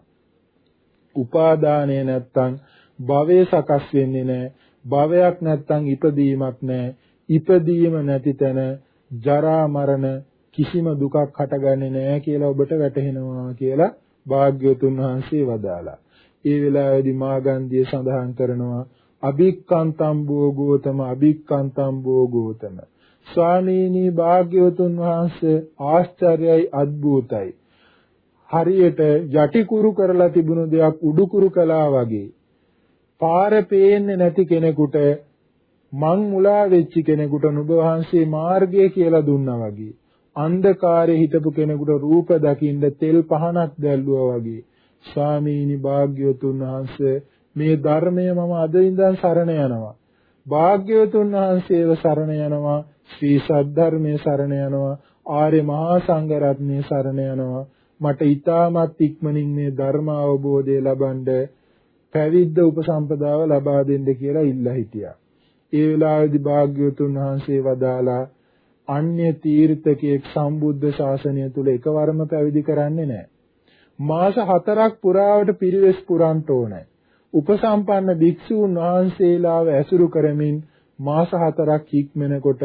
උපාදානය නැත්තම් භවය සකස් වෙන්නේ නැහැ. භවයක් නැත්තම් ඉපදීමක් නැහැ. ඉපදීම නැති තැන ජරා මරණ කිසිම දුකක් හටගන්නේ නැහැ කියලා ඔබට වැටහෙනවා කියලා භාග්‍යවතුන් වහන්සේ වදාලා. ඒ වෙලාවේදී මාගන්ධිය සඳහන් කරනවා අභික්කන්තම් භෝගෝතම අභික්කන්තම් භෝගෝතම ස්වාමීනි භාග්‍යවතුන් වහන්සේ ආශ්චර්යයි අద్භූතයි හරියට යටි කුරු කරලා තිබුණු දෙයක් උඩු කුරු කළා වගේ පාර පේන්නේ නැති කෙනෙකුට මං මුලා වෙච්ච කෙනෙකුට නුඹ වහන්සේ මාර්ගය කියලා දුන්නා වගේ අන්ධකාරයේ හිටපු කෙනෙකුට රූප දකින්න තෙල් පහනක් දැල්ලුවා වගේ. ස්වාමීනි භාග්‍යවතුන් වහන්සේ මේ ධර්මය මම අද ඉඳන් සරණ යනවා. භාග්‍යවතුන් වහන්සේව සරණ යනවා ශ්‍රී සද්ධර්මයේ සරණ යනවා ආර්ය මහා සංඝ රත්නයේ සරණ යනවා. මට ඊටමත් ඉක්මනින් මේ ධර්ම අවබෝධය ලබන්නේ පැවිද්ද උපසම්පදාව ලබා දෙන්න කියලා ඉල්ලා හිටියා. ඒ වෙලාවේදී භාග්‍යවතුන් වහන්සේ වදාලා අන්‍ය තීර්ථකයෙක් සම්බුද්ධ ශාසනය තුල එකවරම පැවිදි කරන්නේ නැහැ. මාස හතරක් පුරාවට පිරිවෙස් පුරන්න ඕනේ. උපසම්පන්න භික්ෂූන් වහන්සේලාව ඇසුරු කරමින් මාස හතරක් ඉක්මනකොට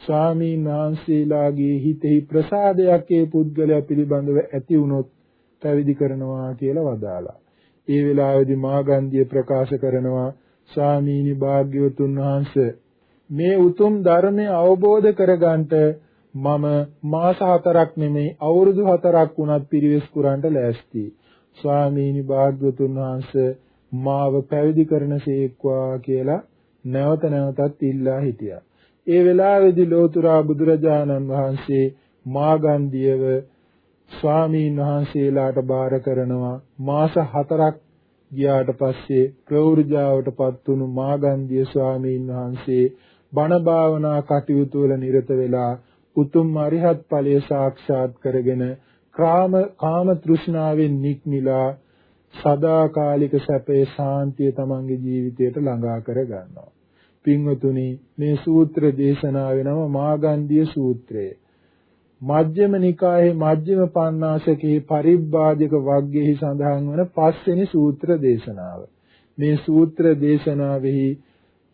ස්වාමීන් වහන්සේලාගේ හිතෙහි ප්‍රසාදයක් ඒ පුද්ගලයා පිළිබඳව ඇති වුණොත් පැවිදි කරනවා කියලා වදාලා. ඒ වෙලාවේදී මාගන්ධිය ප්‍රකාශ කරනවා ස්වාමීනි භාග්‍යවතුන් වහන්සේ මේ උතුම් ධර්මය අවබෝධ කරගන්නට මම මාස හතරක් නෙමෙයි අවුරුදු හතරක් වුණත් පිරිවෙස් කුරන්ට ලෑස්ති. ස්වාමීනි භාග්‍යවතුන් වහන්සේ මාව පැවිදි කරනසේක්වා කියලා නැවත නැවතත් ඉල්ලා හිටියා. ඒ වෙලාවේදී ලෝතුරා බුදුරජාණන් වහන්සේ මාගන්ධියව ස්වාමීන් වහන්සේලාට බාර කරනවා මාස 4ක් ගියාට පස්සේ ප්‍රවෘජාවටපත් වුණු මාගන්ධිය ස්වාමීන් වහන්සේ බණ භාවනා කටයුතු වල නිරත වෙලා උතුම් අරිහත් ඵලය සාක්ෂාත් කරගෙන කාම කාම තෘෂ්ණාවෙන් නික්මිලා සදාකාලික සැපේ ශාන්තිය තමන්ගේ ජීවිතයට ළඟා කර ගන්නවා. පින්වතුනි මේ සූත්‍ර දේශනාවේ නම මාගන්ධිය සූත්‍රය. මජ්ක්‍ධිම නිකායේ මජ්ක්‍ධිම පඤ්ඤාසකේ පරිබ්බාජක වග්ගෙහි සඳහන් වන පස්වෙනි සූත්‍ර දේශනාව. මේ සූත්‍ර දේශනාවෙහි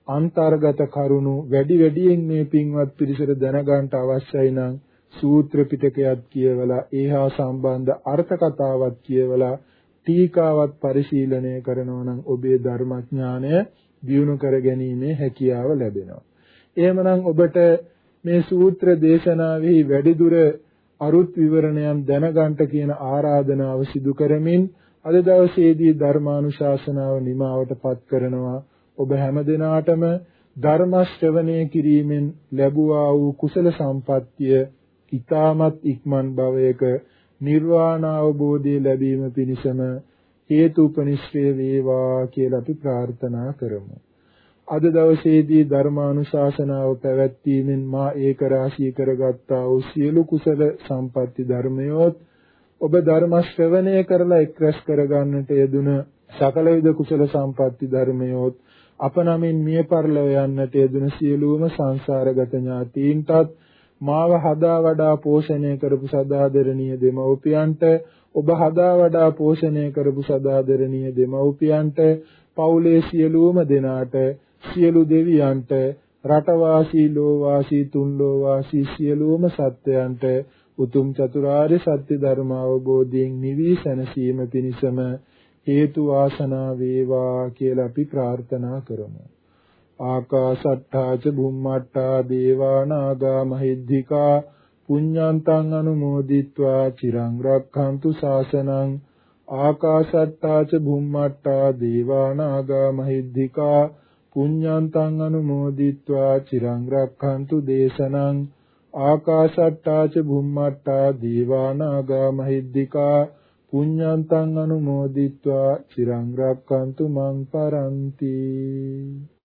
අන්තර්ගත කරුණු වැඩි වැඩියෙන් මේ පින්වත් පිරිසට දැනගන්න අවශ්‍යයි නම් සූත්‍ර පිටකයක් කියවලා ඒහා සම්බන්ධ අර්ථ කතාවක් කියවලා ටීකාවත් පරිශීලනය කරනවා නම් ඔබේ ධර්මඥානය දියුණු කර ගැනීමේ හැකියාව ලැබෙනවා. එහෙමනම් ඔබට මේ සූත්‍ර දේශනාවෙහි වැඩිදුර අරුත් විවරණයන් දැනගන්ට කියන ආරාධනාව සිදු කරමින් අද දවසේදී ධර්මානුශාසනාව නිමාවටපත් කරනවා. ඔබ හැම දිනාටම ධර්ම ශ්‍රවණය කිරීමෙන් ලැබුවා වූ කුසල සම්පත්තිය ඊ타මත් ඉක්මන් භවයක නිර්වාණ අවබෝධය ලැබීම පිණිසම හේතුපනිශ්‍රය වේවා කියලා අපි ප්‍රාර්ථනා කරමු. අද දවසේදී ධර්මානුශාසනාව පැවැත්වීමෙන් මා ඒක රාශී කරගත්තා වූ සියලු කුසල සම්පatti ධර්මයෝත් ඔබ ධර්ම ශ්‍රවණය කරලා එක්රැස් කරගන්නට යෙදුන සකල විද කුසල සම්පatti ධර්මයෝත් අප නමින් මිය පරලව යන්නට යෙදුන සියලුම සංසාරගත ඥාතීන්ටත් මාව හදා වඩා පෝෂණය කරපු සදාදරණීය දෙමව්පියන්ට ඔබ හදා වඩා පෝෂණය කරපු සදාදරණීය දෙමව්පියන්ට පවුලේ සියලුම දෙනාට සියලු දෙවියන්ට රටවාසී ලෝවාසී තුන්ලෝවාසී සියලුම සත්වයන්ට උතුම් චතුරාර්ය සත්‍ය ධර්ම අවබෝධයෙන් නිවි සැනසීම පිණිසම හේතු වාසනා වේවා කියලා අපි ප්‍රාර්ථනා කරමු. ආකාශට්ටා ච බුම්මට්ටා දේවා නාග මහිද්దికා පුඤ්ඤන්තං අනුමෝදිත්වා චිරං රක්ඛන්තු ශාසනං ආකාශට්ටා ච බුම්මට්ටා දේවා නාග මහිද්దికා පුඤ්ඤන්තං අනුමෝදිත්වා චිරං රක්ඛන්තු දේශනං ආකාශට්ටා ච බුම්මට්ටා දේවා නාග මහිද්దికා පුඤ්ඤන්තං අනුමෝදිත්වා චිරං රක්ඛන්තු මං පරන්ති